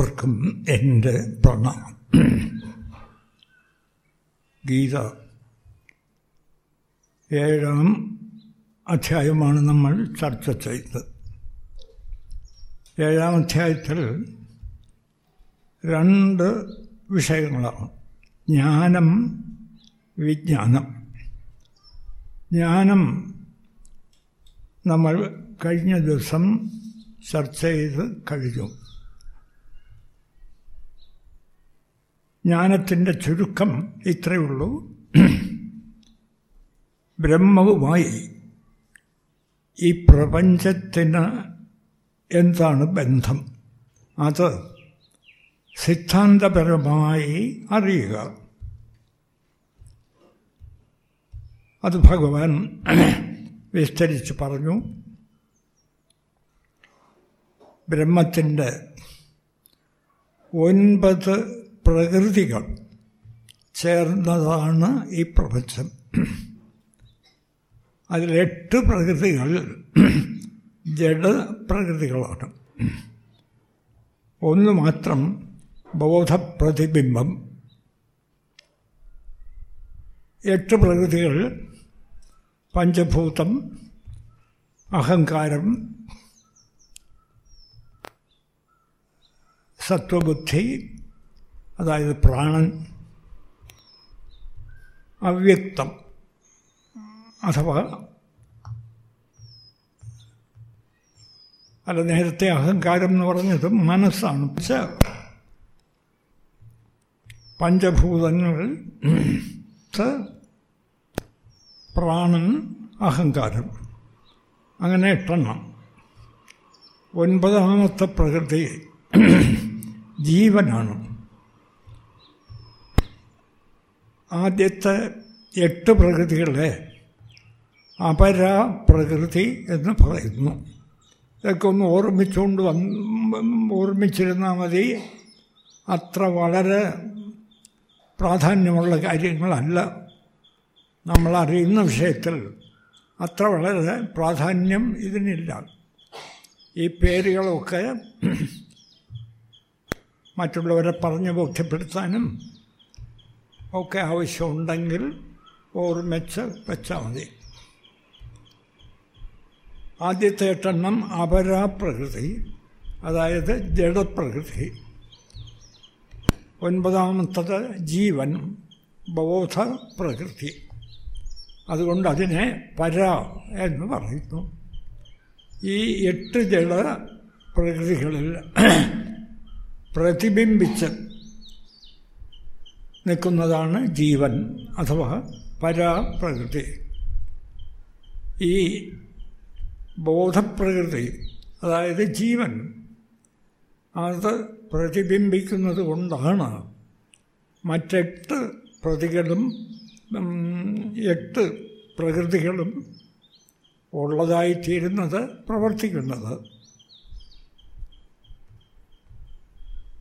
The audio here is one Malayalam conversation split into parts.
എല്ലാവർക്കും എന്റെ പ്രണാമം. ഗീത ഏഴാം അധ്യായമാണ് നമ്മൾ ചർച്ച ചെയ്തത്. ഏഴാം അധ്യായത്തിൽ രണ്ട് വിഷയങ്ങളാണ്. ജ്ഞാനം വിജ്ഞാനം. ജ്ഞാനം നമ്മൾ കഴിഞ്ഞ ദിവസം ചർച്ച ചെയ്ത് കഴിഞ്ഞു. ജ്ഞാനത്തിന്റെ ചുരുക്കം ഇത്രയേ ഉള്ളൂ ബ്രഹ്മവുമായി ഈ പ്രപഞ്ചത്തിന് എന്താണ് ബന്ധം? അത് സിദ്ധാന്തപരമായി അറിയുക. അത് ഭഗവാൻ വിസ്തരിച്ച് പറഞ്ഞു. ബ്രഹ്മത്തിന്റെ ഒൻപത് പ്രകൃതികൾ ചേർന്നതാണ് ഈ പ്രപഞ്ചം. അതിലെട്ട് പ്രകൃതികൾ ജഡപ്രകൃതികളാണ് ഒന്ന് മാത്രം ബോധപ്രതിബിംബം. എട്ട് പ്രകൃതികൾ പഞ്ചഭൂതം അഹങ്കാരം സത്വബുദ്ധി അതായത് പ്രാണൻ. അവ്യക്തം. അഥവാ അല്ല നേരത്തെ അഹങ്കാരം എന്ന് പറഞ്ഞത് മനസ്സാണ്. പക്ഷേ പഞ്ചഭൂതങ്ങൾ പ്രാണൻ അഹങ്കാരം. അങ്ങനെ എട്ടെണ്ണം. ഒൻപതാമത്തെ പ്രകൃതി ജീവനാണ്. ആദ്യത്തെ എട്ട് പ്രകൃതികളെ അപരാ പ്രകൃതി എന്ന് പറയുന്നു. ഇതൊക്കെ ഒന്ന് ഓർമ്മിച്ചുകൊണ്ട് വന്ന് ഓർമ്മിച്ചിരുന്നാൽ മതി. അത്ര വളരെ പ്രാധാന്യമുള്ള കാര്യങ്ങളല്ല. നമ്മളറിയുന്ന വിഷയത്തിൽ അത്ര വളരെ പ്രാധാന്യം ഇതിനില്ല. ഈ പേരുകളൊക്കെ മറ്റുള്ളവരെ പറഞ്ഞ് ബോധ്യപ്പെടുത്താനും ഒക്കെ ആവശ്യമുണ്ടെങ്കിൽ ഓർമ്മിച്ച് വെച്ചാൽ മതി. ആദ്യത്തെ എട്ടെണ്ണം അപരാപ്രകൃതി അതായത് ജഡപ്രകൃതി. ഒൻപതാമത്തത് ജീവൻ ബോധ പ്രകൃതി അതുകൊണ്ട് അതിനെ പര എന്ന് പറയുന്നു. ഈ എട്ട് ജഡ പ്രകൃതികളിൽ പ്രതിബിംബിച്ച് നിൽക്കുന്നതാണ് ജീവൻ അഥവാ പരാപ്രകൃതി. ഈ ബോധപ്രകൃതി അതായത് ജീവൻ അത് പ്രതിബിംബിക്കുന്നത് കൊണ്ടാണ് മറ്റെട്ട് പ്രതികളും എട്ട് പ്രകൃതികളും ഉള്ളതായിത്തീരുന്നത് പ്രവർത്തിക്കുന്നത്.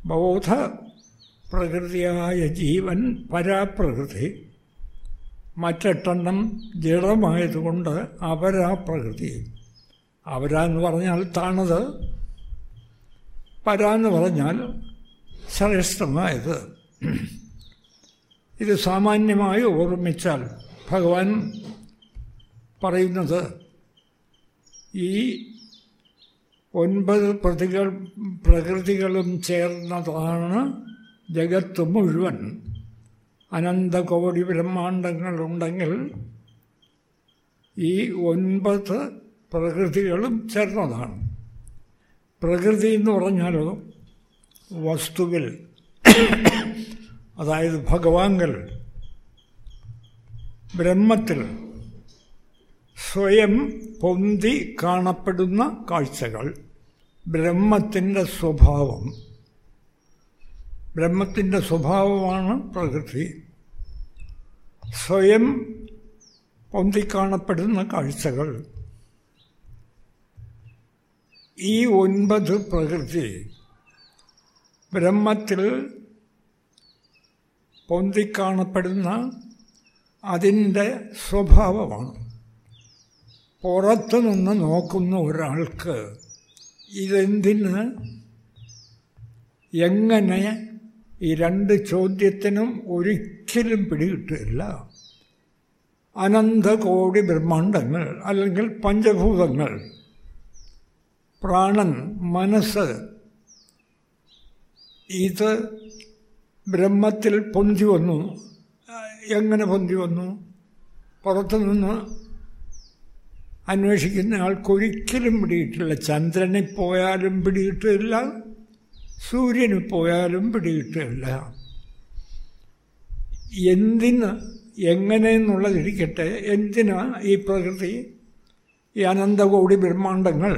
ബോധ പ്രകൃതിയായ ജീവൻ പരാപ്രകൃതി. മറ്റെട്ടെണ്ണം ജഡമായതുകൊണ്ട് അപരാപ്രകൃതി. അവരാ എന്ന് പറഞ്ഞാൽ താണത്. പരാന്ന് പറഞ്ഞാൽ ശ്രേഷ്ഠമായത്. ഇത് സാമാന്യമായി ഓർമ്മിച്ചാൽ ഭഗവാൻ പറയുന്നത് ഈ ഒൻപത് പ്രതികൾ പ്രകൃതികളും ചേർന്നതാണ് ജഗത്ത് മുഴുവൻ അനന്തകോടി ബ്രഹ്മാണ്ടങ്ങളുണ്ടെങ്കിൽ ഈ ഒൻപത് പ്രകൃതികളും ചേർന്നതാണ്. പ്രകൃതി എന്ന് പറഞ്ഞാൽ വസ്തുവിൽ അതായത് ഭഗവാങ്കൽ ബ്രഹ്മത്തിൽ സ്വയം പൊന്തി കാണപ്പെടുന്ന കാഴ്ചകൾ ബ്രഹ്മത്തിന്റെ സ്വഭാവം. ബ്രഹ്മത്തിന്റെ സ്വഭാവമാണ് പ്രകൃതി. സ്വയം പൊന്തിക്കാണപ്പെടുന്ന കാഴ്ചകൾ. ഈ ഒൻപത് പ്രകൃതി ബ്രഹ്മത്തിൽ പൊന്തിക്കാണപ്പെടുന്ന അതിന്റെ സ്വഭാവമാണ്. പുറത്തു നിന്ന് നോക്കുന്ന ഒരാൾക്ക് ഇതെന്തിന് എങ്ങനെ ഈ രണ്ട് ചോദ്യത്തിനും ഒരിക്കലും പിടികിട്ടില്ല. അനന്തകോടി ബ്രഹ്മാണ്ടങ്ങൾ അല്ലെങ്കിൽ പഞ്ചഭൂതങ്ങൾ പ്രാണൻ മനസ്സ് ഇത് ബ്രഹ്മത്തിൽ പൊന്തി വന്നു. എങ്ങനെ പൊന്തി വന്നു? പുറത്തുനിന്ന് അന്വേഷിക്കുന്ന ആൾക്കൊരിക്കലും പിടിയിട്ടില്ല ചന്ദ്രനിൽ പോയാലും പിടികിട്ടില്ല. സൂര്യനിൽ പോയാലും പിടികിട്ടില്ല എന്തിന് എങ്ങനെയെന്നുള്ളതിരിക്കട്ടെ എന്തിനാ ഈ പ്രകൃതി ഈ അനന്തകോടി ബ്രഹ്മാണ്ടങ്ങൾ?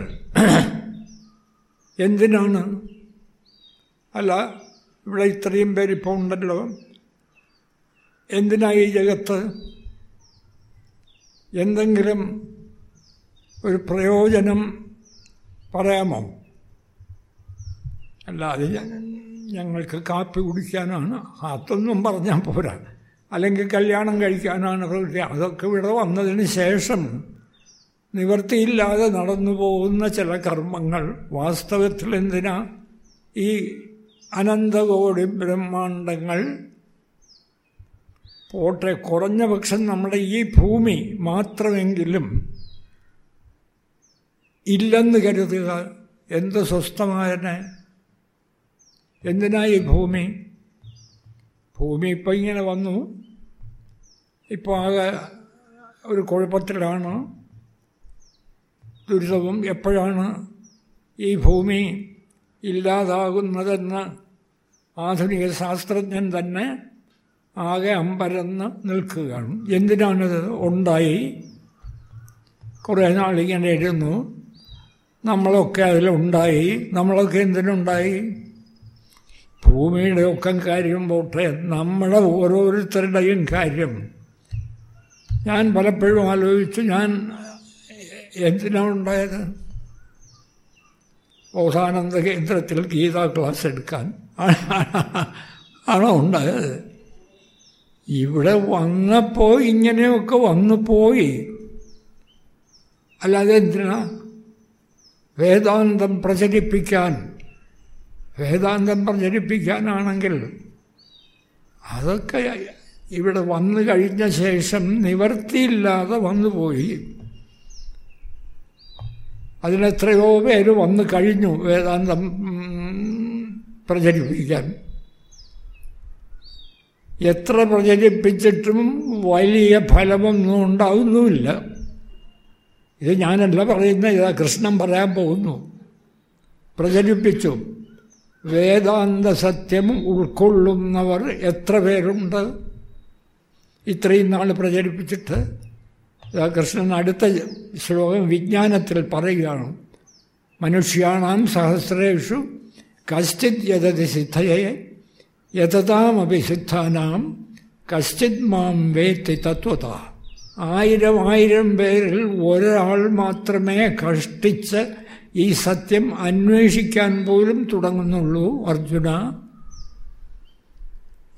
എന്തിനാണ്? അല്ല ഇവിടെ ഇത്രയും പേരിപ്പോൾ ഉണ്ടല്ലോ. എന്തിനാ ഈ ജഗത്ത്? എന്തെങ്കിലും ഒരു പ്രയോജനം പറയാമോ? അല്ലാതെ ഞങ്ങൾക്ക് കാപ്പി കുടിക്കാനാണ് അതൊന്നും പറഞ്ഞാൽ പോരാ. അല്ലെങ്കിൽ കല്യാണം കഴിക്കാനാണ് അതൊക്കെ ഇവിടെ വന്നതിന് ശേഷം നിവൃത്തിയില്ലാതെ നടന്നു പോകുന്ന ചില കർമ്മങ്ങൾ വാസ്തവത്തിൽ എന്തിനാ? ഈ അനന്തകോടി ബ്രഹ്മാണ്ടങ്ങൾ പോട്ടെ കുറഞ്ഞ പക്ഷം നമ്മുടെ ഈ ഭൂമി മാത്രമെങ്കിലും ഇല്ലെന്ന് കരുതുക. എന്ത് സ്വസ്ഥമായനെ? എന്തിനാ ഈ ഭൂമി? ഭൂമി ഇപ്പം ഇങ്ങനെ വന്നു. ഇപ്പോൾ ആകെ ഒരു കുഴപ്പത്തിലാണ്. ദുരിതവും എപ്പോഴാണ് ഈ ഭൂമി ഇല്ലാതാകുന്നതെന്ന് ആധുനിക ശാസ്ത്രജ്ഞൻ തന്നെ ആകെ അമ്പരന്ന് നിൽക്കുകയാണ്. എന്തിനാണിത് ഉണ്ടായി? കുറേ നാളിങ്ങനെ ഇരുന്നു. നമ്മളൊക്കെ അതിലുണ്ടായി. നമ്മളൊക്കെ എന്തിനുണ്ടായി? ഭൂമിയുടെ ഒക്കെ കാര്യം പോട്ടെ നമ്മുടെ ഓരോരുത്തരുടെയും കാര്യം. ഞാൻ പലപ്പോഴും ആലോചിച്ചു ഞാൻ എന്തിനാണ് ഉണ്ടായത്? ബോധാനന്ദ കേന്ദ്രത്തിൽ ഗീതാ ക്ലാസ് എടുക്കാൻ. ആണോ ഉണ്ടായത്? ഇവിടെ വന്നപ്പോൾ ഇങ്ങനെയൊക്കെ വന്നു പോയി. അല്ലാതെ എന്തിനാ? വേദാന്തം പ്രചരിപ്പിക്കാൻ വേദാന്തം പ്രചരിപ്പിക്കാനാണെങ്കിൽ അതൊക്കെ ഇവിടെ വന്നു കഴിഞ്ഞ ശേഷം നിവർത്തിയില്ലാതെ വന്നുപോയി അതിനെത്രയോ പേര് വന്നു കഴിഞ്ഞു വേദാന്തം പ്രചരിപ്പിക്കാൻ. എത്ര പ്രചരിപ്പിച്ചിട്ടും വലിയ ഫലമൊന്നും ഉണ്ടാവുന്നുമില്ല. ഇത് ഞാനല്ല പറയുന്നത് ഇതാ കൃഷ്ണൻ പറയാൻ പോകുന്നു. പ്രചരിപ്പിച്ചു. വേദാന്ത സത്യം ഉൾക്കൊള്ളുന്നവർ എത്ര പേരുണ്ട്? ഇത്രയും നാൾ പ്രചരിപ്പിച്ചിട്ട് കൃഷ്ണൻ അടുത്ത ശ്ലോകം വിജ്ഞാനത്തിൽ പറയുകയാണ്. മനുഷ്യാണാം സഹസ്രേഷു കശ്ചിത് യതതി സിദ്ധയെ യഥതാമപി സിദ്ധാനാം കശ്ചിത് മാം വേത്തി തത്വത. ആയിരം ആയിരം പേരിൽ ഒരാൾ മാത്രമേ കഷ്ടിച്ച് ഈ സത്യം അന്വേഷിക്കാൻ പോലും തുടങ്ങുന്നുള്ളൂ അർജുന.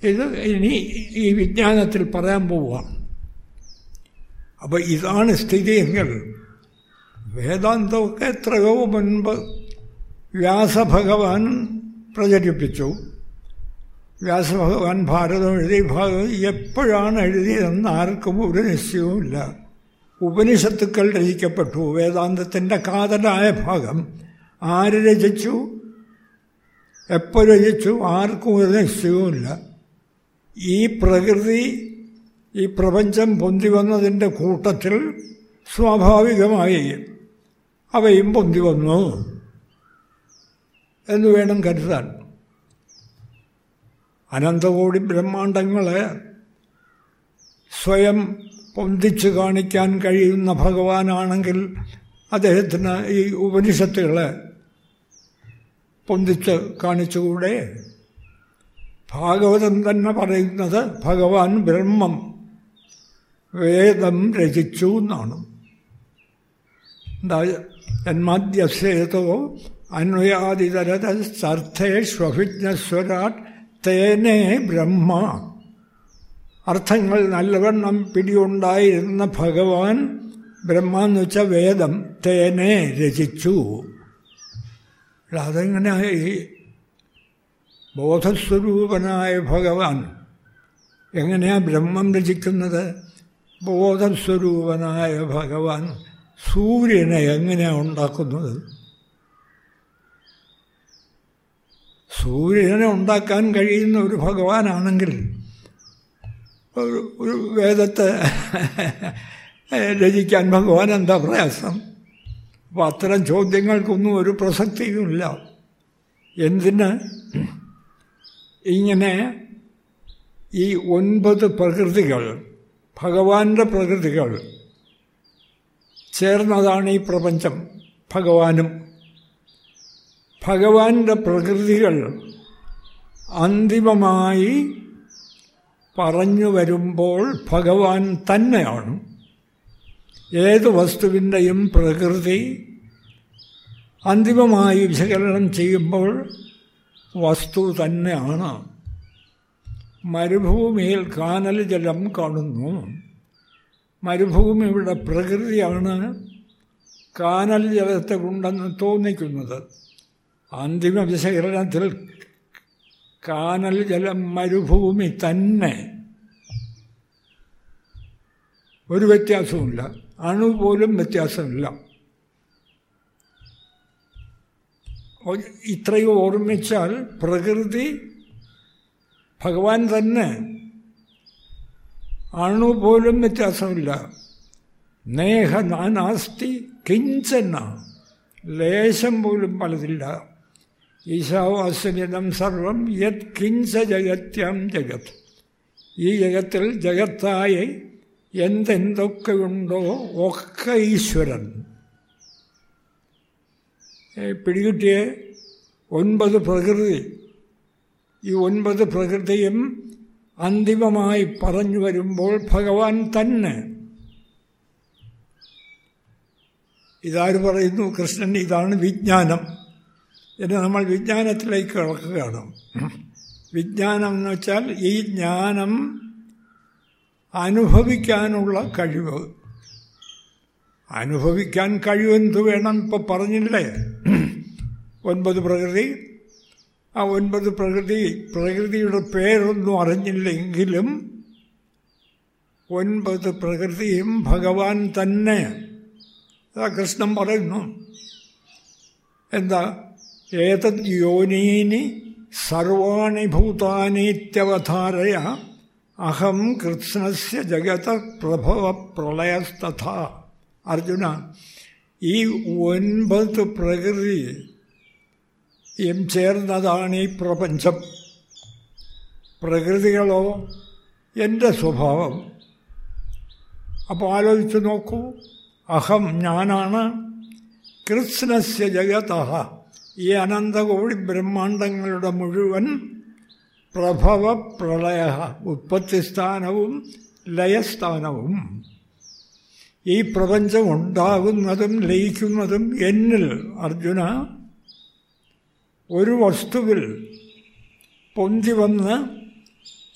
ഇത് ഇനി ഈ വിജ്ഞാനത്തിൽ പറയാൻ പോവുകയാണ് അപ്പോൾ ഇതാണ് സ്ഥിതിയെങ്കിൽ വേദാന്തമൊക്കെ എത്രയോ മുൻപ് വ്യാസഭഗവാൻ പ്രചരിപ്പിച്ചു. വ്യാസഭഗവാൻ ഭാരതം എഴുതി ഭാഗം എപ്പോഴാണ് എഴുതിയതെന്ന് ആർക്കും ഒരു നിശ്ചയവുമില്ല ഉപനിഷത്തുക്കൾ രചിക്കപ്പെട്ടു. വേദാന്തത്തിന്റെ കാതലായ ഭാഗം ആര് രചിച്ചു? എപ്പോൾ രചിച്ചു? ആർക്കും ഒരു നിശ്ചയവുമില്ല ഈ പ്രകൃതി ഈ പ്രപഞ്ചം പൊന്തി വന്നതിന്റെ കൂട്ടത്തിൽ സ്വാഭാവികമായി അവയും പൊന്തി വന്നു എന്ന് വേണം കരുതാൻ. അനന്തകോടി ബ്രഹ്മാണ്ടങ്ങളെ സ്വയം പൊന്തിച്ച് കാണിക്കാൻ കഴിയുന്ന ഭഗവാനാണെങ്കിൽ അദ്ദേഹത്തിന് ഈ ഉപനിഷത്തുകളെ പൊന്തിച്ച് കാണിച്ചുകൂടെ? ഭാഗവതം തന്നെ പറയുന്നത് ഭഗവാൻ ബ്രഹ്മം വേദം രചിച്ചു എന്നാണ്. ജന്മാദ്യസേതോ അന്വയാദിതരത സർത്ഥേഷ്വഭിജ്ഞസ്വരാട് തേനേ ബ്രഹ്മ. അർത്ഥങ്ങൾ നല്ലവണ്ണം പിടിയുണ്ടായിരുന്ന ഭഗവാൻ ബ്രഹ്മ എന്ന് വെച്ചാൽ വേദം തേനെ രചിച്ചു. അതെങ്ങനെ ഈ ബോധസ്വരൂപനായ ഭഗവാൻ എങ്ങനെയാണ് ബ്രഹ്മം രചിക്കുന്നത്? ബോധസ്വരൂപനായ ഭഗവാൻ സൂര്യനെ എങ്ങനെയാണ് ഉണ്ടാക്കുന്നത്? സൂര്യനെ ഉണ്ടാക്കാൻ കഴിയുന്ന ഒരു ഭഗവാനാണെങ്കിൽ ഒരു വേദത്തെ രചിക്കാൻ ഭഗവാൻ എന്താ പ്രയാസം? അപ്പോൾ അത്തരം ചോദ്യങ്ങൾക്കൊന്നും ഒരു പ്രസക്തിയുമില്ല. എന്തിന്? ഇങ്ങനെ ഈ ഒൻപത് പ്രകൃതികൾ ഭഗവാന്റെ പ്രകൃതികൾ ചേർന്നതാണ് ഈ പ്രപഞ്ചം ഭഗവാനും. ഭഗവാന്റെ പ്രകൃതികൾ അന്തിമമായി പറഞ്ഞു വരുമ്പോൾ ഭഗവാൻ തന്നെയാണ്. ഏത് വസ്തുവിന്റെയും പ്രകൃതി അന്തിമമായി വിശകലനം ചെയ്യുമ്പോൾ വസ്തു തന്നെയാണ്. മരുഭൂമിയിൽ കാനൽ ജലം കാണുന്നു. മരുഭൂമിയുടെ പ്രകൃതിയാണ് കാനൽ ജലത്തെ കൊണ്ടെന്ന് തോന്നിക്കുന്നത്. അന്തിമ വിശകലനത്തിൽ കാനൽ ജലം മരുഭൂമി തന്നെ. ഒരു വ്യത്യാസവുമില്ല. അണു പോലും വ്യത്യാസമില്ല. ഇത്രയും ഓർമ്മിച്ചാൽ പ്രകൃതി ഭഗവാൻ തന്നെ. അണു പോലും വ്യത്യാസമില്ല. നേഹ നാനാസ്തി കിഞ്ചെന്ന ലേശം പോലും പലതില്ല. ഈശാവാസ്യജനം സർവം യത് കിഞ്ച ജഗത്യം ജഗത്. ഈ ജഗത്തിൽ ജഗത്തായി എന്തെന്തൊക്കെയുണ്ടോ ഒക്കെ ഈശ്വരൻ. പിടികിട്ടിയ ഒൻപത് പ്രകൃതി. ഈ ഒൻപത് പ്രകൃതിയും അന്തിമമായി പറഞ്ഞു വരുമ്പോൾ ഭഗവാൻ തന്നെ. ഇതാര് പറയുന്നു? കൃഷ്ണൻ ഇതാണ് വിജ്ഞാനം. എന്ന് നമ്മൾ വിജ്ഞാനത്തിലേക്ക് കിടക്കുകയാണ്. വിജ്ഞാനം എന്ന് വെച്ചാൽ ഈ ജ്ഞാനം അനുഭവിക്കാനുള്ള കഴിവ്. അനുഭവിക്കാൻ കഴിവെന്ത് വേണം ഇപ്പം പറഞ്ഞില്ലേ? ഒൻപത് പ്രകൃതി. ആ ഒൻപത് പ്രകൃതി പ്രകൃതിയുടെ പേരൊന്നും അറിഞ്ഞില്ലെങ്കിലും ഒൻപത് പ്രകൃതിയും ഭഗവാൻ തന്നെ. കൃഷ്ണൻ പറയുന്നു. എന്താ? ഏതത് യോനീനി സർവാണി ഭൂതാനീത്യവധാരയ? അഹം കൃഷ്ണസ്യ ജഗത പ്രഭവ പ്രളയസ്തഥ. അർജുന ഈ ഒൻപത് പ്രകൃതി എം ചേർന്നതാണ് ഈ പ്രപഞ്ചം. പ്രകൃതികളോ എന്റെ സ്വഭാവം. അപ്പോൾ ആലോചിച്ച് നോക്കൂ. അഹം ഞാനാണ്. കൃഷ്ണസ്യ ജഗത ഈ അനന്തകോടി ബ്രഹ്മാണ്ടങ്ങളുടെ മുഴുവൻ പ്രഭവ പ്രളയ ഉത്പത്തിസ്ഥാനവും ലയസ്ഥാനവും. ഈ പ്രപഞ്ചം ഉണ്ടാകുന്നതും ലയിക്കുന്നതും എന്നിൽ അർജുന ഒരു വസ്തുവിൽ പൊന്തി വന്ന്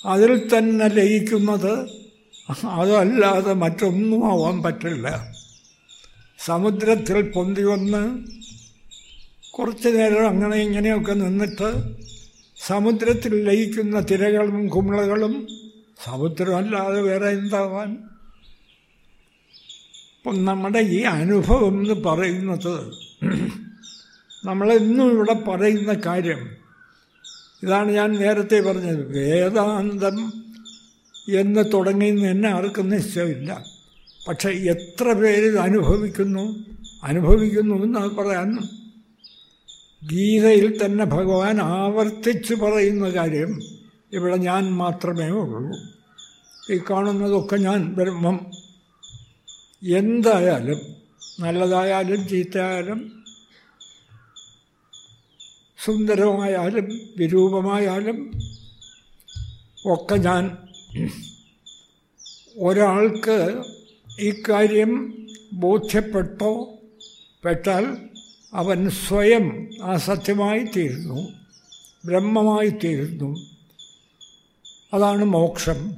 അതിൽ തന്നെ ലയിക്കുന്നത് അതല്ലാതെ മറ്റൊന്നും ആവാൻ പറ്റില്ല. സമുദ്രത്തിൽ പൊന്തി വന്ന് കുറച്ച് നേരം അങ്ങനെ ഇങ്ങനെയൊക്കെ നിന്നിട്ട് സമുദ്രത്തിൽ ലയിക്കുന്ന തിരകളും കുമിളകളും സമുദ്രമല്ലാതെ വേറെ എന്താവാൻ? അപ്പം നമ്മുടെ ഈ അനുഭവം എന്ന് പറയുന്നത് നമ്മളെന്നും ഇവിടെ പറയുന്ന കാര്യം. ഇതാണ് ഞാൻ നേരത്തെ പറഞ്ഞത്. വേദാന്തം എന്ന് തുടങ്ങിയെന്ന് എന്നെ ആർക്കും നിശ്ചയമില്ല. പക്ഷേ എത്ര പേര് അനുഭവിക്കുന്നു? അനുഭവിക്കുന്നു എന്ന് പറയാൻ ഗീതയിൽ തന്നെ ഭഗവാൻ ആവർത്തിച്ച് പറയുന്ന കാര്യം ഇവിടെ ഞാൻ മാത്രമേ ഉള്ളൂ. ഈ കാണുന്നതൊക്കെ ഞാൻ ബ്രഹ്മം. എന്തായാലും നല്ലതായാലും ചീത്തയായാലും സുന്ദരമായാലും വിരൂപമായാലും ഒക്കെ ഞാൻ ഒരാൾക്ക് ഇക്കാര്യം ബോധ്യപ്പെട്ടോ പെട്ടാൽ അവൻ സ്വയം ആ സത്യമായി തീരുന്നു ബ്രഹ്മമായി തീരുന്നു. അതാണ് മോക്ഷം.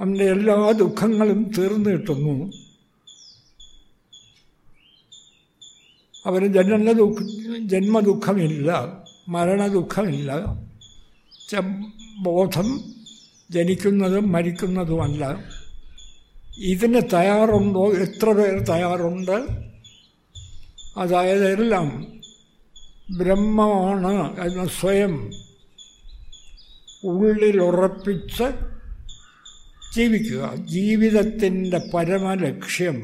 അവന്റെ എല്ലാ ദുഃഖങ്ങളും തീർന്നു കിട്ടുന്നു. അവന് ജനന ദുഃഖ ജന്മദുഃഖമില്ല മരണദുഃഖമില്ല. ബോധം ജനിക്കുന്നതും മരിക്കുന്നതുമല്ല. ഇതിന് തയ്യാറുണ്ടോ? എത്ര പേർ തയ്യാറുണ്ട്? അതായത് എല്ലാം ബ്രഹ്മമാണ് എന്ന സ്വയം ഉള്ളിലുറപ്പിച്ച് ജീവിക്കുക. ജീവിതത്തിന്റെ പരമലക്ഷ്യം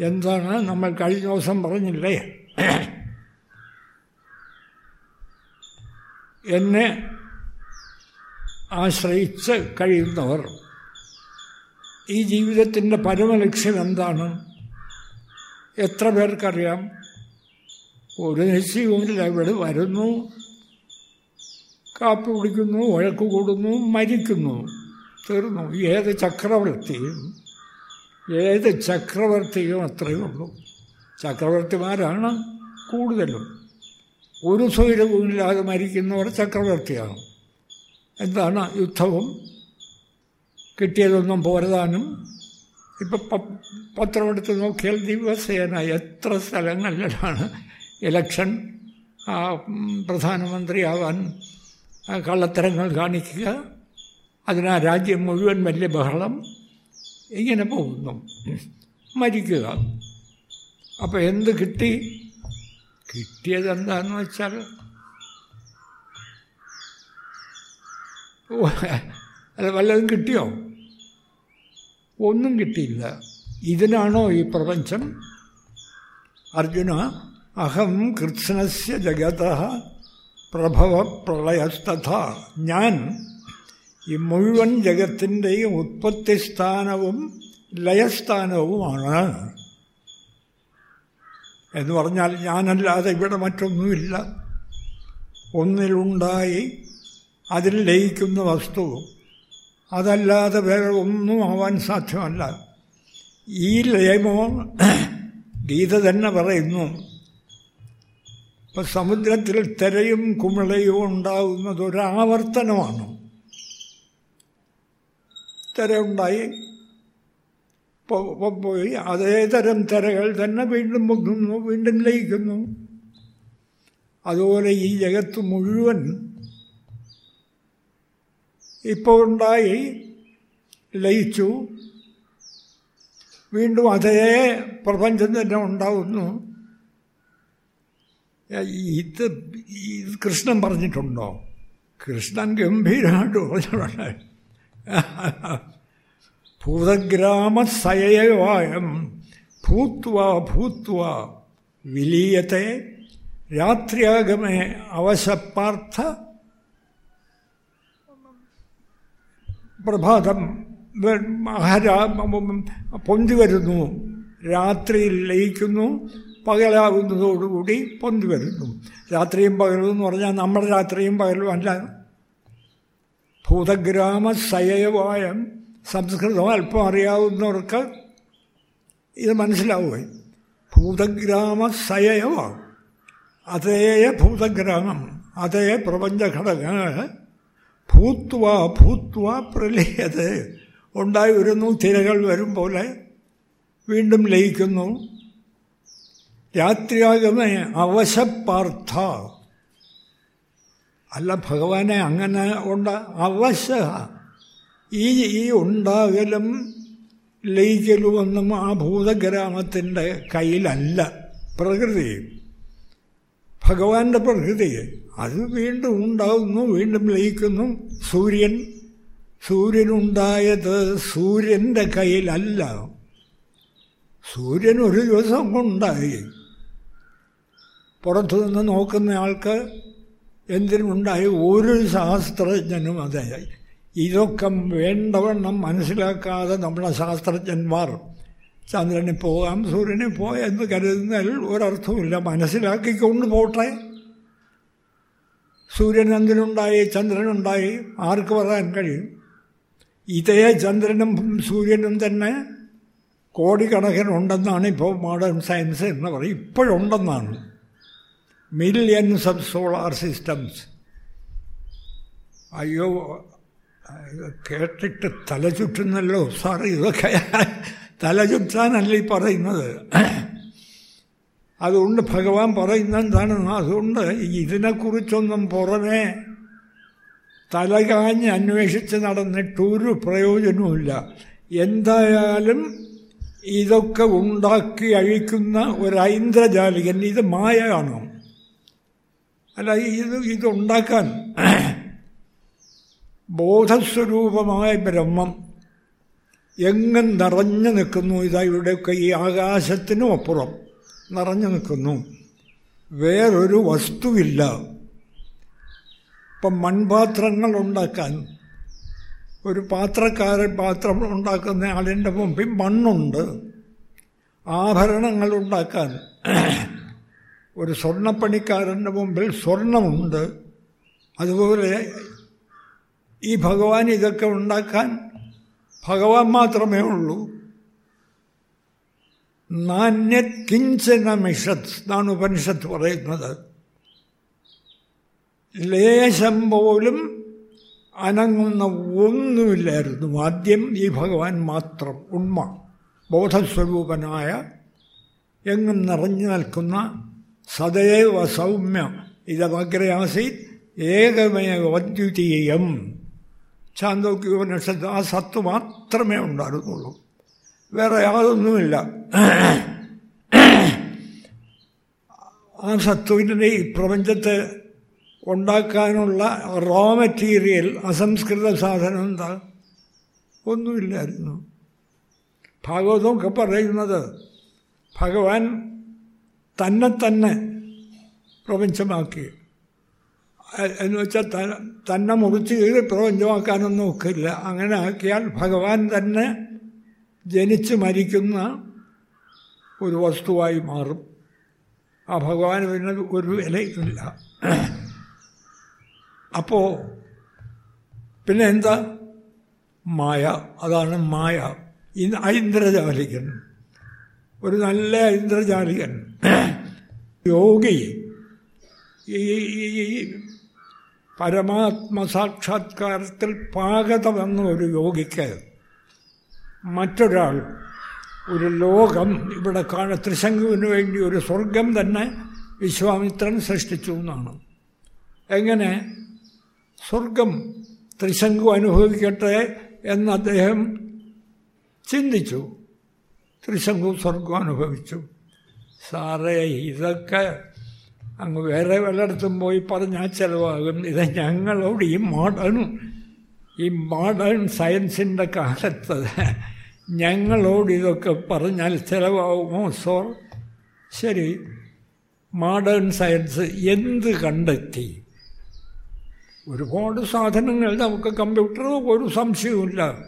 എന്താണ്? നമ്മൾ കഴിഞ്ഞ ദിവസം പറഞ്ഞില്ലേ? എന്നെ ആശ്രയിച്ച് കഴിയുന്നവർ ഈ ജീവിതത്തിന്റെ പരമലക്ഷ്യം എന്താണ്? എത്ര പേർക്കറിയാം? ഒരു നിശ്ചയവുമില്ല ഇവിടെ വരുന്നു. കാപ്പി കുടിക്കുന്നു വഴക്ക് കൂടുന്നു മരിക്കുന്നു. തീർന്നു. ഏത് ചക്രവർത്തിയും ഏത് ചക്രവർത്തിയും അത്രയേ ഉള്ളൂ. ചക്രവർത്തിമാരാണ് കൂടുതലും. ഒരു സ്വൈരവുമില്ലാതെ മരിക്കുന്നവർ ചക്രവർത്തിയാണ്. എന്താണ് യുദ്ധവും? കിട്ടിയതൊന്നും പോരതാനും. ഇപ്പം പത്രമെടുത്ത് നോക്കിയാൽ ദിവസേന എത്ര സ്ഥലങ്ങളിലാണ് ഇലക്ഷൻ പ്രധാനമന്ത്രിയാവാൻ കള്ളത്തരങ്ങൾ കാണിക്കുക. അതിനാ രാജ്യം മുഴുവൻ വലിയ ബഹളം. ഇങ്ങനെ പോകുന്നു. മരിക്കുക. അപ്പോൾ എന്ത് കിട്ടി? കിട്ടിയത് എന്താണെന്ന് വെച്ചാൽ അല്ല വല്ലതും കിട്ടിയോ? ഒന്നും കിട്ടിയില്ല. ഇതിനാണോ ഈ പ്രപഞ്ചം? അർജുന അഹം കൃത്സ്നസ്യ ജഗത പ്രഭവ പ്രളയസ്തഥ ഞാൻ ഈ മുഴുവൻ ജഗത്തിന്റെയും ഉത്പത്തിസ്ഥാനവും ലയസ്ഥാനവുമാണ്. എന്ന് പറഞ്ഞാൽ ഞാനല്ലാതെ ഇവിടെ മറ്റൊന്നുമില്ല. ഒന്നിലുണ്ടായി അതിൽ ലയിക്കുന്ന വസ്തു. അതല്ലാതെ വേറെ ഒന്നും ആവാൻ സാധ്യമല്ല. ഈ ലയമോ ഗീത തന്നെ പറയുന്നു ഇപ്പം സമുദ്രത്തിൽ തിരയും കുമിളയും ഉണ്ടാകുന്നത് ഒരാവർത്തനമാണ്. തിരയുണ്ടായി. പോയി. അതേ തരം തിരകൾ തന്നെ വീണ്ടും പൊങ്ങുന്നു വീണ്ടും ലയിക്കുന്നു. അതുപോലെ ഈ ജഗത്ത് മുഴുവൻ ഇപ്പോൾ ഉണ്ടായി ലയിച്ചു. വീണ്ടും അതേ പ്രപഞ്ചം തന്നെ ഉണ്ടാവുന്നു. ഇത് ഇത് കൃഷ്ണൻ പറഞ്ഞിട്ടുണ്ടോ? കൃഷ്ണൻ ഗംഭീരമായിട്ട് പറഞ്ഞിട്ടുണ്ട്. ഭൂതഗ്രാമസയവായം ഭൂത്വ ഭൂത്വ വിലീയത്തെ രാത്രിയാഗമേ അവശപ്പാർത്ഥ പ്രഭാതം ഹര പൊന്തി വരുന്നു. രാത്രിയിൽ ലയിക്കുന്നു. പകലാകുന്നതോടുകൂടി പൊന്തി വരുന്നു. രാത്രിയും പകലും എന്ന് പറഞ്ഞാൽ നമ്മുടെ രാത്രിയും പകലും അല്ല. ഭൂതഗ്രാമ സയവായം സംസ്കൃതം അല്പം അറിയാവുന്നവർക്ക് ഇത് മനസ്സിലാവുകയും ഭൂതഗ്രാമ സയവ അതേ ഭൂതഗ്രാമം അതേ പ്രപഞ്ചഘടകങ്ങൾ. ഭൂത്വ ഭൂത്വ പ്രലയത്. ഉണ്ടായി വരുന്നു തിരകൾ വരും പോലെ വീണ്ടും ലയിക്കുന്നു. രാത്രിയാകമേ അവശപ്പാർത്ഥ അല്ല ഭഗവാനെ അങ്ങനെ ഉണ്ട അവശ. ഈ ഈ ഉണ്ടാകലും ലയിക്കലുമൊന്നും ആ ഭൂതഗ്രാമത്തിന്റെ കയ്യിലല്ല പ്രകൃതി. ഭഗവാന്റെ പ്രകൃതി അത് വീണ്ടും ഉണ്ടാകുന്നു വീണ്ടും ലയിക്കുന്നു. സൂര്യൻ സൂര്യനുണ്ടായത് സൂര്യന്റെ കയ്യിലല്ല. സൂര്യൻ ഒരു ദിവസം കൊണ്ടായി. പുറത്തു നിന്ന് നോക്കുന്ന ആൾക്ക് എന്തിനുണ്ടായി? ഒരു ശാസ്ത്രജ്ഞനും അതെ. ഇതൊക്കെ വേണ്ടവണ്ണം മനസ്സിലാക്കാതെ നമ്മുടെ ശാസ്ത്രജ്ഞന്മാർ ചന്ദ്രനിൽ പോകാം സൂര്യനിൽ പോയെന്ന് കരുതുന്നതിൽ ഒരർത്ഥമില്ല മനസ്സിലാക്കിക്കൊണ്ട് പോട്ടെ. സൂര്യൻ എന്തിനുണ്ടായി? ചന്ദ്രനുണ്ടായി. ആർക്ക് പറയാൻ കഴിയും? ഇതേ ചന്ദ്രനും സൂര്യനും തന്നെ കോടിക്കണക്കിനുണ്ടെന്നാണ് ഇപ്പോൾ മോഡേൺ സയൻസ് എന്ന് പറയും. ഇപ്പോഴുണ്ടെന്നാണ്. മില്യൻസ് ഓഫ് സോളാർ സിസ്റ്റംസ് അയ്യോ കേട്ടിട്ട് തല ചുറ്റുന്നല്ലോ സാർ ഇതൊക്കെ തല ചുറ്റാനല്ല ഈ പറയുന്നത്? അതുകൊണ്ട് ഭഗവാൻ പറയുന്ന എന്താണ് അതുകൊണ്ട് ഇതിനെക്കുറിച്ചൊന്നും പുറമേ തലകാഞ്ഞ് അന്വേഷിച്ച് നടന്നിട്ടൊരു പ്രയോജനവുമില്ല. എന്തായാലും ഇതൊക്കെ ഉണ്ടാക്കി അഴിക്കുന്ന ഒരു ഐന്ദ്രജാലികൻ ഇത് മായയാണ്? അല്ല ഇത് ഇതുണ്ടാക്കാൻ ബോധസ്വരൂപമായ ബ്രഹ്മം എങ്ങും നിറഞ്ഞു നിൽക്കുന്നു. ഇതാ ഇവിടെയൊക്കെ ഈ ആകാശത്തിനും അപ്പുറം നിറഞ്ഞു നിൽക്കുന്നു. വേറൊരു വസ്തുവില്ല. ഇപ്പം മൺപാത്രങ്ങൾ ഉണ്ടാക്കാൻ ഒരു പാത്രക്കാരൻ പാത്രം ഉണ്ടാക്കുന്ന ആളിന്റെ മുമ്പിൽ മണ്ണുണ്ട്. ആഭരണങ്ങൾ ഉണ്ടാക്കാൻ ഒരു സ്വർണപ്പണിക്കാരന്റെ മുമ്പിൽ സ്വർണമുണ്ട്. അതുപോലെ ഈ ഭഗവാൻ ഇതൊക്കെ ഉണ്ടാക്കാൻ ഭഗവാൻ മാത്രമേ ഉള്ളൂ. നാന്യത് കിഞ്ചന മിഷത് എന്നാണ് ഉപനിഷത്ത് പറയുന്നത്. ലേശം പോലും അനങ്ങുന്ന ഒന്നുമില്ലായിരുന്നു. ആദ്യം ഈ ഭഗവാൻ മാത്രം ഉണ്മ ബോധസ്വരൂപനായ എങ്ങും നിറഞ്ഞു നിൽക്കുന്ന സദൈവ സൗമ്യം ഇതമഗ്രയാസീത് ഏകമേവ അദ്വിതീയം ചാന്തോക്യോപനിഷത്ത് ആ സത്ത് മാത്രമേ ഉണ്ടായിരുന്നുള്ളൂ. വേറെ യാതൊന്നുമില്ല. ആ സത്വത്തിന്റെ ഈ പ്രപഞ്ചത്തെ ഉണ്ടാക്കാനുള്ള റോ മെറ്റീരിയൽ അസംസ്കൃത സാധനം എന്താ? ഒന്നുമില്ലായിരുന്നു. ഭാഗവതമൊക്കെ പറയുന്നത് ഭഗവാൻ തന്നെ തന്നെ പ്രപഞ്ചമാക്കി. എന്ന് വെച്ചാൽ തന്നെ മുറിച്ച് കീറി പ്രപഞ്ചമാക്കാനൊന്നും നോക്കില്ല അങ്ങനെ ആക്കിയാൽ ഭഗവാൻ തന്നെ ജനിച്ച് മരിക്കുന്ന ഒരു വസ്തുവായി മാറും. ആ ഭഗവാന് പിന്നെ ഒരു വിലയില്ല. അപ്പോൾ പിന്നെ എന്താ? മായ. അതാണ് മായ. ഐന്ദ്രജാലികൻ. ഒരു നല്ല ഐന്ദ്രജാലികൻ. യോഗി. ഈ പരമാത്മസാക്ഷാത്കാരത്തിൽ പാകത വന്ന ഒരു യോഗിക്ക് മറ്റൊരാൾ ഒരു ലോകം ഇവിടെ കാണ ത്രിശങ്കുവിന് വേണ്ടി ഒരു സ്വർഗം തന്നെ വിശ്വാമിത്രൻ സൃഷ്ടിച്ചു എന്നാണ്. എങ്ങനെ? സ്വർഗം ത്രിശങ്കു അനുഭവിക്കട്ടെ എന്ന് അദ്ദേഹം ചിന്തിച്ചു. ത്രിശങ്കു സ്വർഗം അനുഭവിച്ചു. സാറേ ഇതൊക്കെ അങ്ങ് വേറെ വല്ലയിടത്തും പോയി പറഞ്ഞാൽ ചിലവാകും. ഇത് ഞങ്ങളോട് ഈ മോഡേൺ ഈ മോഡേൺ സയൻസിന്റെ കാലത്ത് ഞങ്ങളോട് ഇതൊക്കെ പറഞ്ഞാൽ ചിലവാകുമോ സോർ ശരി. മോഡേൺ സയൻസ് എന്ത് കണ്ടെത്തി? ഒരുപാട് സാധനങ്ങൾ നമുക്ക് കമ്പ്യൂട്ടർ ഒരു സംശയവുമില്ല.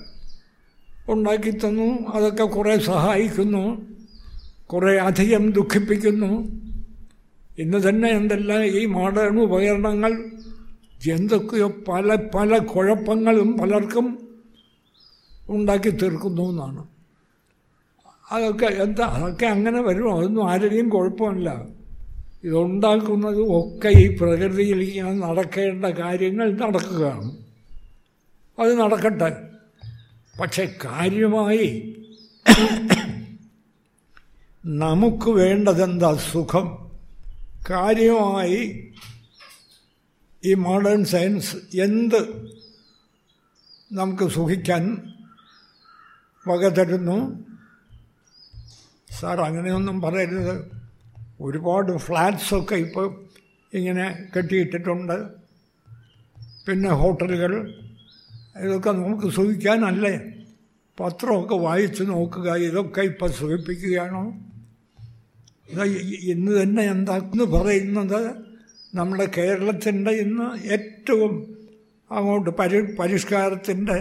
ഉണ്ടാക്കി തന്നു അതൊക്കെ കുറേ സഹായിക്കുന്നു കുറേ അധികം ദുഃഖിപ്പിക്കുന്നു. ഇന്ന് തന്നെ എന്തെല്ലാം ഈ മോഡേൺ ഉപകരണങ്ങൾ എന്തൊക്കെയോ പല പല കുഴപ്പങ്ങളും പലർക്കും ഉണ്ടാക്കി തീർക്കുന്നു എന്നാണ്. അതൊക്കെ എന്താ അതൊക്കെ അങ്ങനെ വരുമോ? അതൊന്നും ആരുടെയും കുഴപ്പമില്ല. ഇതുണ്ടാക്കുന്നത് ഒക്കെ ഈ പ്രകൃതിയിൽ ഇങ്ങനെ നടക്കേണ്ട കാര്യങ്ങൾ നടക്കുകയാണ്. അത് നടക്കട്ടെ. പക്ഷെ കാര്യമായി നമുക്ക് വേണ്ടതെന്താ സുഖം? കാര്യമായി ഈ മോഡേൺ സയൻസ് എന്ത് നമുക്ക് സുഖിക്കാൻ വക തരുന്നു? സാർ അങ്ങനെയൊന്നും പറയരുത്. ഒരുപാട് ഫ്ലാറ്റ്സൊക്കെ ഇപ്പോൾ ഇങ്ങനെ കെട്ടിയിട്ടിട്ടുണ്ട്. പിന്നെ ഹോട്ടലുകൾ ഇതൊക്കെ നമുക്ക് സുഖിക്കാനല്ലേ? പത്രമൊക്കെ വായിച്ച് നോക്കുക ഇതൊക്കെ ഇപ്പം സുഖിപ്പിക്കുകയാണോ? ഇന്ന് തന്നെ എന്താന്ന് പറയുന്നത്? നമ്മുടെ കേരളത്തിന്റെ ഇന്ന് ഏറ്റവും അങ്ങോട്ട് പരി പരിഷ്കാരത്തിന്റെ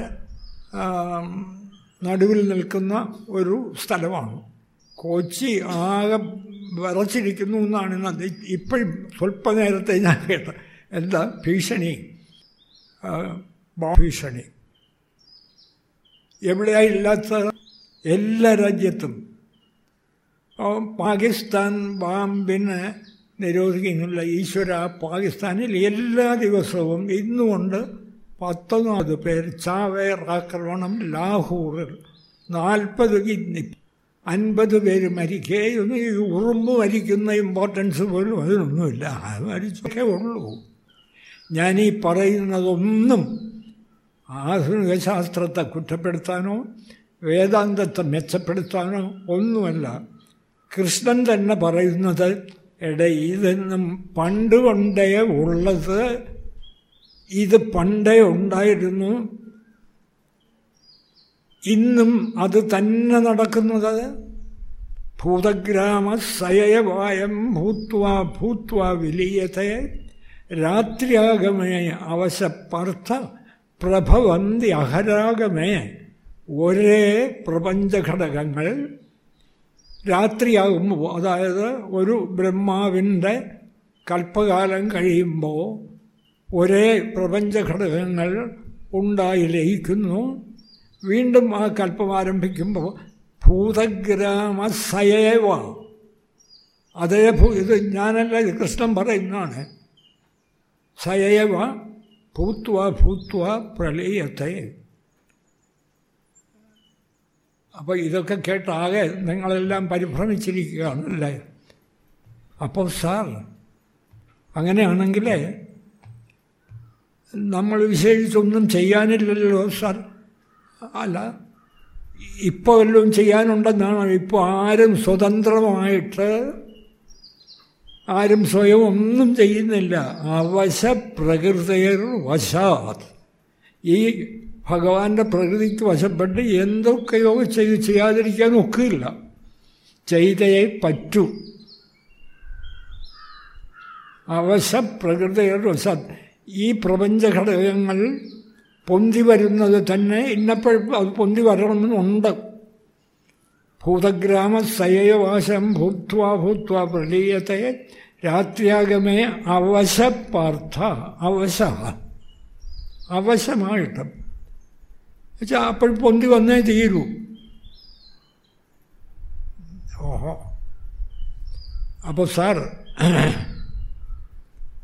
നടുവിൽ നിൽക്കുന്ന ഒരു സ്ഥലമാണ്. കൊച്ചി ആകെ വിറച്ചിരിക്കുന്നു എന്നാണ് ഇപ്പോഴും സ്വല്പ നേരത്തെ ഞാൻ കേട്ട എന്താ? ഭീഷണി. ഭീഷണി. എവിടെയായില്ലാത്ത എല്ലാ രാജ്യത്തും. പാകിസ്ഥാൻ ബാമ്പിനെ നിരോധിക്കുന്നില്ല. ഈശ്വര പാകിസ്ഥാനിൽ എല്ലാ ദിവസവും ഇന്നുകൊണ്ട് പത്തൊമ്പത് പേർ ചാവേർ ആക്രമണം ലാഹൂറിൽ. നാൽപ്പത് അൻപത് പേര് മരിക്കുകയും ഈ ഉറുമ്പ് മരിക്കുന്ന ഇമ്പോർട്ടൻസ് പോലും അതിനൊന്നുമില്ല. അത് മരിച്ചൊക്കെ ഉള്ളൂ. ഞാനീ പറയുന്നതൊന്നും ആധുനിക ശാസ്ത്രത്തെ കുറ്റപ്പെടുത്താനോ വേദാന്തത്തെ മെച്ചപ്പെടുത്താനോ ഒന്നുമല്ല. കൃഷ്ണൻ തന്നെ പറയുന്നത് എടേ ഇതെന്നും പണ്ട് കൊണ്ടേ ഉള്ളത് ഇത് പണ്ടേ ഉണ്ടായിരുന്നു. ഇന്നും അത് തന്നെ നടക്കുന്നത് ഭൂതഗ്രാമ സയവായം ഭൂത്വ ഭൂത്വ വിലീയത്തെ രാത്രിയാഗമേ അവശപ്പർത്ഥ പ്രഭവന്തി അഹരാഗമേ. ഒരേ പ്രപഞ്ചഘടകങ്ങൾ രാത്രിയാകുമ്പോൾ അതായത് ഒരു ബ്രഹ്മാവിന്റെ കൽപ്പകാലം കഴിയുമ്പോൾ ഒരേ പ്രപഞ്ചഘടകങ്ങൾ ഉണ്ടായി ലയിക്കുന്നു വീണ്ടും ആ കൽപ്പം ആരംഭിക്കുമ്പോൾ ഭൂതഗ്രാമസയേവ അതേ ഭൂ ഇത് ഞാനല്ല ഇത് കൃഷ്ണൻ പറയുന്നതാണ്. സയേവ ഭൂത്വ ഭൂത്വ പ്രളയത്തെ. അപ്പോൾ ഇതൊക്കെ കേട്ടാകെ നിങ്ങളെല്ലാം പരിഭ്രമിച്ചിരിക്കുകയാണല്ലേ? അപ്പോൾ സാർ അങ്ങനെയാണെങ്കിൽ നമ്മൾ വിശേഷിച്ചൊന്നും ചെയ്യാനില്ലല്ലോ സാർ. അല്ല ഇപ്പോൾ വല്ലതും ചെയ്യാനുണ്ടെന്നാണ്. ഇപ്പോൾ ആരും സ്വതന്ത്രമായിട്ട് ആരും സ്വയം ഒന്നും ചെയ്യുന്നില്ല. അവശ പ്രകൃതിയർ വശാത്. ഈ ഭഗവാന്റെ പ്രകൃതിക്ക് വശപ്പെട്ട് എന്തൊക്കെയോ ചെയ്ത് ചെയ്യാതിരിക്കാൻ ഒക്കില്ല. ചെയ്തേ പറ്റൂ. അവശപ്രകൃതിയുടെ വശാത്. ഈ പ്രപഞ്ചഘടകങ്ങൾ പൊന്തി വരുന്നത് തന്നെ ഇന്നപ്പോഴും അത് പൊന്തി വരണമെന്നുണ്ട്. ഭൂതഗ്രാമ സയവാശം ഭൂത്വ ഭൂത്വ പ്രളീയത്തെ രാത്രിയാഗമേ അവശപ്പാർത്ഥ അവശ അവശമായിട്ട്. വെച്ചാൽ അപ്പോൾ പൊന്തി വന്നേ തീരൂ. ഓഹോ. അപ്പോൾ സാർ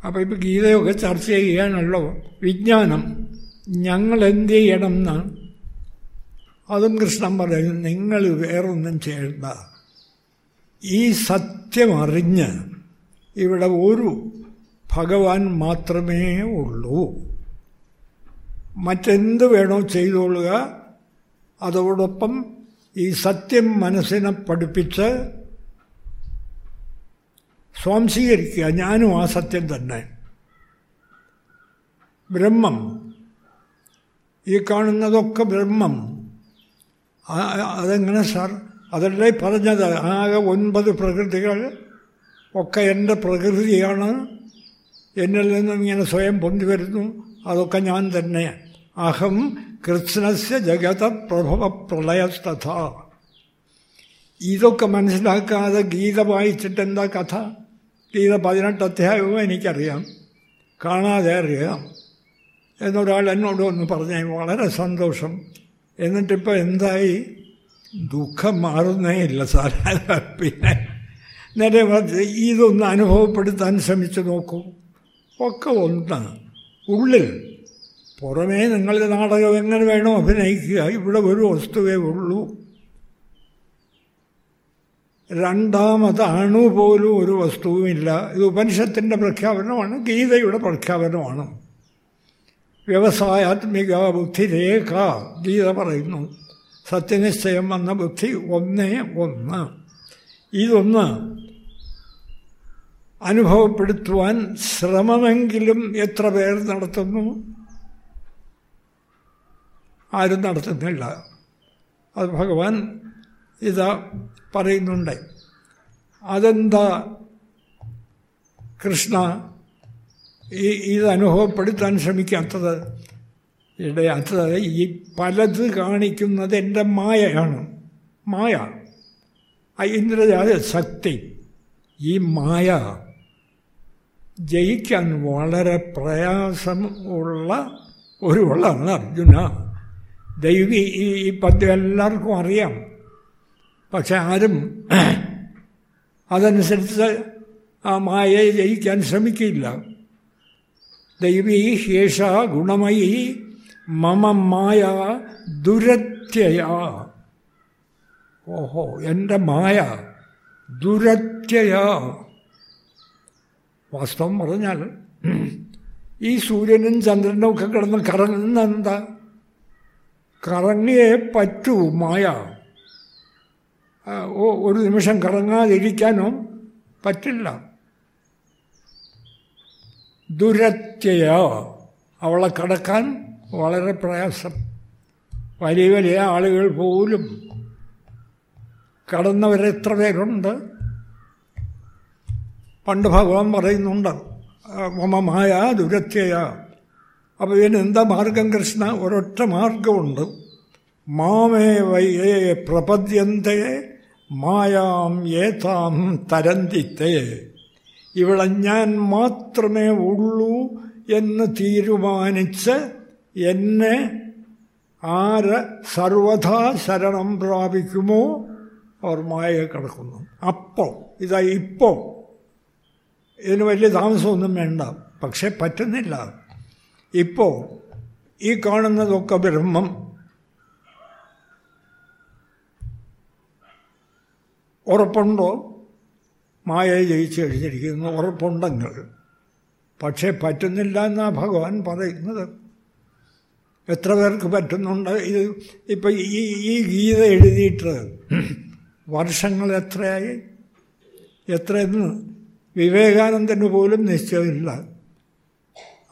അപ്പോൾ ഇപ്പോൾ ഗീതയൊക്കെ ചർച്ച ചെയ്യാനുള്ളോ വിജ്ഞാനം. ഞങ്ങൾ എന്ത് ചെയ്യണം എന്ന് അതും കൃഷ്ണൻ പറയുന്നു നിങ്ങൾ വേറൊന്നും ചെയ്യണ്ട. ഈ സത്യം അറിഞ്ഞ് ഇവിടെ ഒരു ഭഗവാൻ മാത്രമേ ഉള്ളൂ. മറ്റെന്ത് വേണോ ചെയ്തോളുക. അതോടൊപ്പം ഈ സത്യം മനസ്സിനെ പഠിപ്പിച്ച് സ്വാംശീകരിക്കുക. ഞാനും ആ സത്യം തന്നെ. ബ്രഹ്മം ഈ കാണുന്നതൊക്കെ ബ്രഹ്മം. അതെങ്ങനെ സാർ? അതല്ലേ പറഞ്ഞത്. ആകെ ഒൻപത് പ്രകൃതികൾ ഒക്കെ എന്റെ പ്രകൃതിയാണ്. എന്നിൽ നിന്നും ഇങ്ങനെ സ്വയം പൊന്തി വരുന്നു. അതൊക്കെ ഞാൻ തന്നെ. അഹം കൃഷ്ണസ്യ ജഗത പ്രഭവ പ്രളയസ്തഥ. ഇതൊക്കെ മനസ്സിലാക്കാതെ ഗീത വായിച്ചിട്ട് എന്താ കഥ? ഗീത പതിനെട്ട് അധ്യായവും എനിക്കറിയാം. കാണാതെ അറിയാം. എന്നൊരാൾ എന്നോട് ഒന്ന് പറഞ്ഞ വളരെ സന്തോഷം. എന്നിട്ടിപ്പോൾ എന്തായി? ദുഃഖം മാറുന്നേ ഇല്ല സാറേ. പിന്നെ നേരെ ഇതൊന്ന് അനുഭവപ്പെടുത്താൻ ശ്രമിച്ചു നോക്കൂ. ഒക്കെ ഒന്ന് ഉള്ളിൽ പുറമേ നിങ്ങളുടെ നാടകം എങ്ങനെ വേണോ അഭിനയിക്കുക ഇവിടെ ഒരു വസ്തുവേ ഉള്ളൂ. രണ്ടാമത് അണു പോലും ഒരു വസ്തുവുമില്ല. ഇത് ഉപനിഷത്തിന്റെ പ്രഖ്യാപനമാണ് ഗീതയുടെ പ്രഖ്യാപനമാണ്. വ്യവസായാത്മിക ബുദ്ധിരേഖ ഗീത പറയുന്നു. സത്യനിശ്ചയം വന്ന ബുദ്ധി ഒന്നേ ഒന്ന്. ഇതൊന്ന് അനുഭവപ്പെടുത്തുവാൻ ശ്രമമെങ്കിലും എത്ര പേർ നടത്തുന്നു? ആരും നടത്തുന്നില്ല. അത് ഭഗവാൻ ഇതാ പറയുന്നുണ്ട്. അതെന്താ കൃഷ്ണ? ഈ ഇത് അനുഭവപ്പെടുത്താൻ ശ്രമിക്കാത്തത്. ഇടയാത്തത് ഈ പലത് കാണിക്കുന്നത് എന്റെ മായയാണ്. മായ. ഇന്ദ്രജാത ശക്തി ഈ മായ ജയിക്കാൻ വളരെ പ്രയാസം ഉള്ള ഒരു വള്ളാണ് അർജുന. ദൈവി ഈ പദ്യം എല്ലാവർക്കും അറിയാം. പക്ഷെ ആരും അതനുസരിച്ച് ആ മായയെ ജയിക്കാൻ ശ്രമിക്കില്ല. ദൈവീ ഹേഷ ഗുണമയി മമ മായ ദുരത്യയ. ഓഹോ എന്റെ മായ ദുരത്യയ. വാസ്തവം പറഞ്ഞാൽ ഈ സൂര്യനും ചന്ദ്രനും ഒക്കെ കിടന്ന് കറങ്ങുന്ന എന്താ കറങ്ങിയേ പറ്റൂ മായ. ഒരു നിമിഷം കറങ്ങാതിരിക്കാനോ പറ്റില്ല. ദുരത്യയ? അവളെ കടക്കാൻ വളരെ പ്രയാസം. വലിയ വലിയ ആളുകൾ പോലും കടന്നവരെത്ര പേരുണ്ട്? പണ്ട് ഭഗവാൻ പറയുന്നുണ്ട് മമമായ ദുരത്യയ. അപ്പോൾ ഇതിനെന്താ മാർഗം കൃഷ്ണ? ഒരൊറ്റ മാർഗമുണ്ട്. മാമേ വയ്യേ പ്രപദ്യന്തേ മായാം ഏതാം തരന്തിത്തേ ഇവിടെ ഞാൻ മാത്രമേ ഉള്ളൂ എന്ന് തീരുമാനിച്ച് എന്നെ ആര് സർവഥാ ശരണം പ്രാപിക്കുമോ അവർ മായ കിടക്കുന്നു. അപ്പോൾ ഇതാ ഇപ്പോൾ ഇതിന് വലിയ താമസമൊന്നും വേണ്ട. പക്ഷെ പറ്റുന്നില്ല. ഇപ്പോൾ ഈ കാണുന്നതൊക്കെ ബ്രഹ്മം. ഉറപ്പുണ്ടോ? മായയെ ജയിച്ചു കഴിഞ്ഞിരിക്കുന്നു ഉറപ്പുണ്ടെങ്കിൽ പക്ഷേ പറ്റുന്നില്ല എന്നാണ് ഭഗവാൻ പറയുന്നത്. എത്ര പേർക്ക് പറ്റുന്നുണ്ട്? ഇത് ഇപ്പം ഈ ഈ ഗീത എഴുതിയിട്ട് വർഷങ്ങൾ എത്രയായി? എത്രയെന്ന് വിവേകാനന്ദന് പോലും നിശ്ചയമില്ല.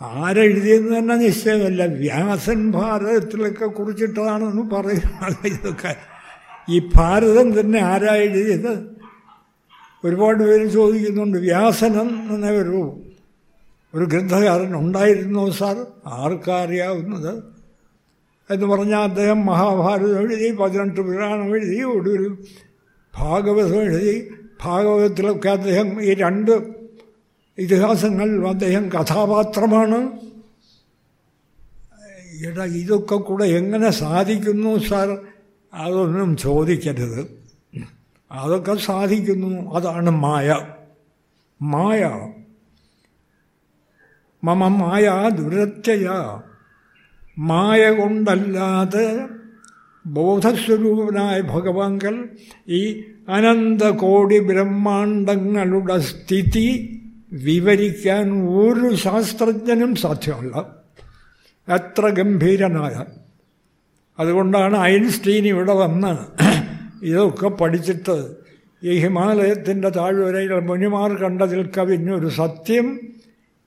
ആരെഴുതിയെന്ന് തന്നെ നിശ്ചയമല്ല. വ്യാസൻ ഭാരതത്തിലൊക്കെ കുറിച്ചിട്ടതാണെന്ന് പറയുന്നത് ഇതൊക്കെ. ഈ ഭാരതം തന്നെ ആരാ എഴുതിയത്? ഒരുപാട് പേര് ചോദിക്കുന്നുണ്ട് വ്യാസനം എന്ന ഒരു ഒരു ഗ്രന്ഥകാരൻ ഉണ്ടായിരുന്നോ സാർ? ആർക്കറിയാവുന്നത് എന്ന് പറഞ്ഞാൽ അദ്ദേഹം മഹാഭാരതം എഴുതി പതിനെട്ട് പുരാണം എഴുതി ഒടുവിൽ ഭാഗവതം എഴുതി. ഭാഗവതത്തിലൊക്കെ അദ്ദേഹം ഈ രണ്ട് ഇതിഹാസങ്ങളിലും അദ്ദേഹം കഥാപാത്രമാണ്. എടാ ഇതൊക്കെ കൂടെ എങ്ങനെ സാധിക്കുന്നു സാർ? അതൊന്നും ചോദിക്കരുത്. അതൊക്കെ സാധിക്കുന്നു. അതാണ് മായ. മായ. മമ മായ ദുരത്യയ മായ കൊണ്ടല്ലാതെ ബോധസ്വരൂപനായ ഭഗവാങ്കൽ ഈ അനന്തകോടി ബ്രഹ്മാണ്ടങ്ങളുടെ സ്ഥിതി വിവരിക്കാൻ ഒരു ശാസ്ത്രജ്ഞനും സാധ്യമല്ല. എത്ര ഗംഭീരനായ. അതുകൊണ്ടാണ് ഐൻസ്റ്റീൻ ഇവിടെ വന്ന് ഇതൊക്കെ പഠിച്ചിട്ട് ഈ ഹിമാലയത്തിന്റെ താഴ്വരയിൽ മുനിമാർ കണ്ടതിൽ കവിഞ്ഞൊരു സത്യം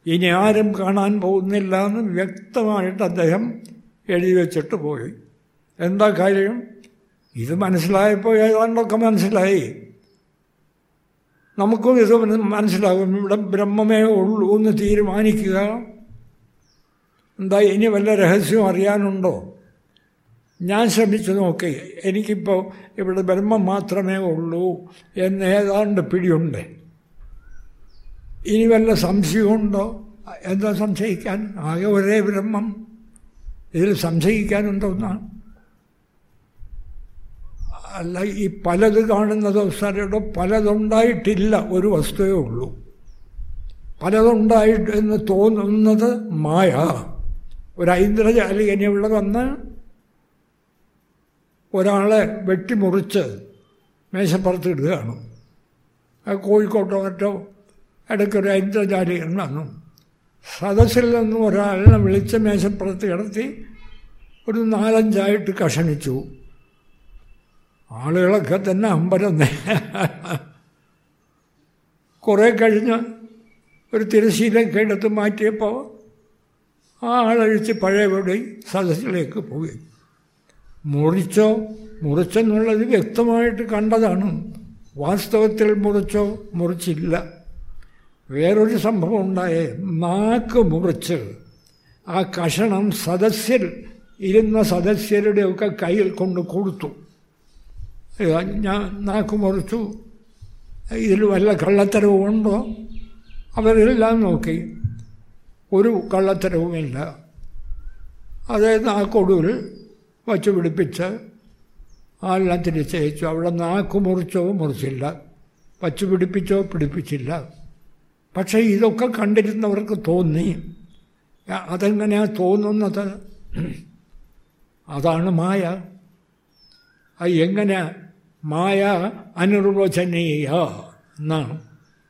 ഇനി ആരും കാണാൻ പോകുന്നില്ല എന്ന് വ്യക്തമായിട്ട് അദ്ദേഹം എഴുതി വെച്ചിട്ട് പോയി. എന്താ കാര്യം? ഇത് മനസ്സിലായപ്പോൾ ഏതാണ്ടൊക്കെ മനസ്സിലായി. നമുക്കും ഇത് മനസ്സിലാകും. ഇവിടെ ബ്രഹ്മമേ ഉള്ളൂ എന്ന് തീരുമാനിക്കുക. എന്താ ഇനി വല്ല രഹസ്യം അറിയാനുണ്ടോ? ഞാൻ ശ്രമിച്ചു നോക്കി. എനിക്കിപ്പോൾ ഇവിടെ ബ്രഹ്മം മാത്രമേ ഉള്ളൂ എന്ന് ഏതാണ്ട് പിടിയുണ്ട്. ഇനി വല്ല സംശയമുണ്ടോ? എന്താ സംശയിക്കാൻ? ആകെ ഒരേ ബ്രഹ്മം. ഇതിൽ സംശയിക്കാനുണ്ടോന്നാണ് അല്ല ഈ പലത് കാണുന്നത് സാരയുടെ പലതുണ്ടായിട്ടില്ല ഒരു വസ്തുവേ ഉള്ളൂ. പലതുണ്ടായിട്ട് എന്ന് തോന്നുന്നത് മായ. ഒരു ഐന്ദ്രജാലി ഇവിടെ വന്ന് ഒരാളെ വെട്ടിമുറിച്ച് മേശപ്പുറത്ത് ഇടുകയാണ് കോഴിക്കോട്ടോ മറ്റോ ഇടയ്ക്കൊരു ഐന്ദ്രജാലികൻ വന്നു. സദസ്സിൽ നിന്നും ഒരാളിനെ വിളിച്ച് മേശപ്പുറത്ത് കിടത്തി ഒരു നാലഞ്ചായിട്ട് കഷണിച്ചു. ആളുകളൊക്കെ തന്നെ അമ്പരന്ന് കുറേ കഴിഞ്ഞ് ഒരു തിരശ്ശീലൊക്കെ എടുത്ത് മാറ്റിയപ്പോൾ ആ ആളഴിച്ച് പഴയപടി സദസ്സിലേക്ക് പോയി. മുറിച്ചോ? മുറിച്ചെന്നുള്ളത് വ്യക്തമായിട്ട് കണ്ടതാണ്. വാസ്തവത്തിൽ മുറിച്ചോ? മുറിച്ചില്ല. വേറൊരു സംഭവം ഉണ്ടായേ. നാക്ക് മുറിച്ച്. ആ കഷണം സദസ്യർ ഇരുന്ന സദസ്യരുടെയൊക്കെ കയ്യിൽ കൊണ്ട് കൊടുത്തു. ഞാൻ നാക്ക് മുറിച്ചു. ഇതിൽ വല്ല കള്ളത്തരവും ഉണ്ടോ? അവരെല്ലാം നോക്കി. ഒരു കള്ളത്തരവുമില്ല. അതായത് നാക്കൊടുവിൽ വച്ച് പിടിപ്പിച്ച് ആളെല്ലാം തിരിച്ചയച്ചു അവിടെ നാക്ക് മുറിച്ചോ മുറിച്ചില്ല. വച്ച് പിടിപ്പിച്ചോ പിടിപ്പിച്ചില്ല. പക്ഷേ ഇതൊക്കെ കണ്ടിരുന്നവർക്ക് തോന്നി. അതെങ്ങനെയാ തോന്നുന്നത്? അതാണ് മായ. എങ്ങനെ മായ അനിർവചനീയ എന്നാണ്.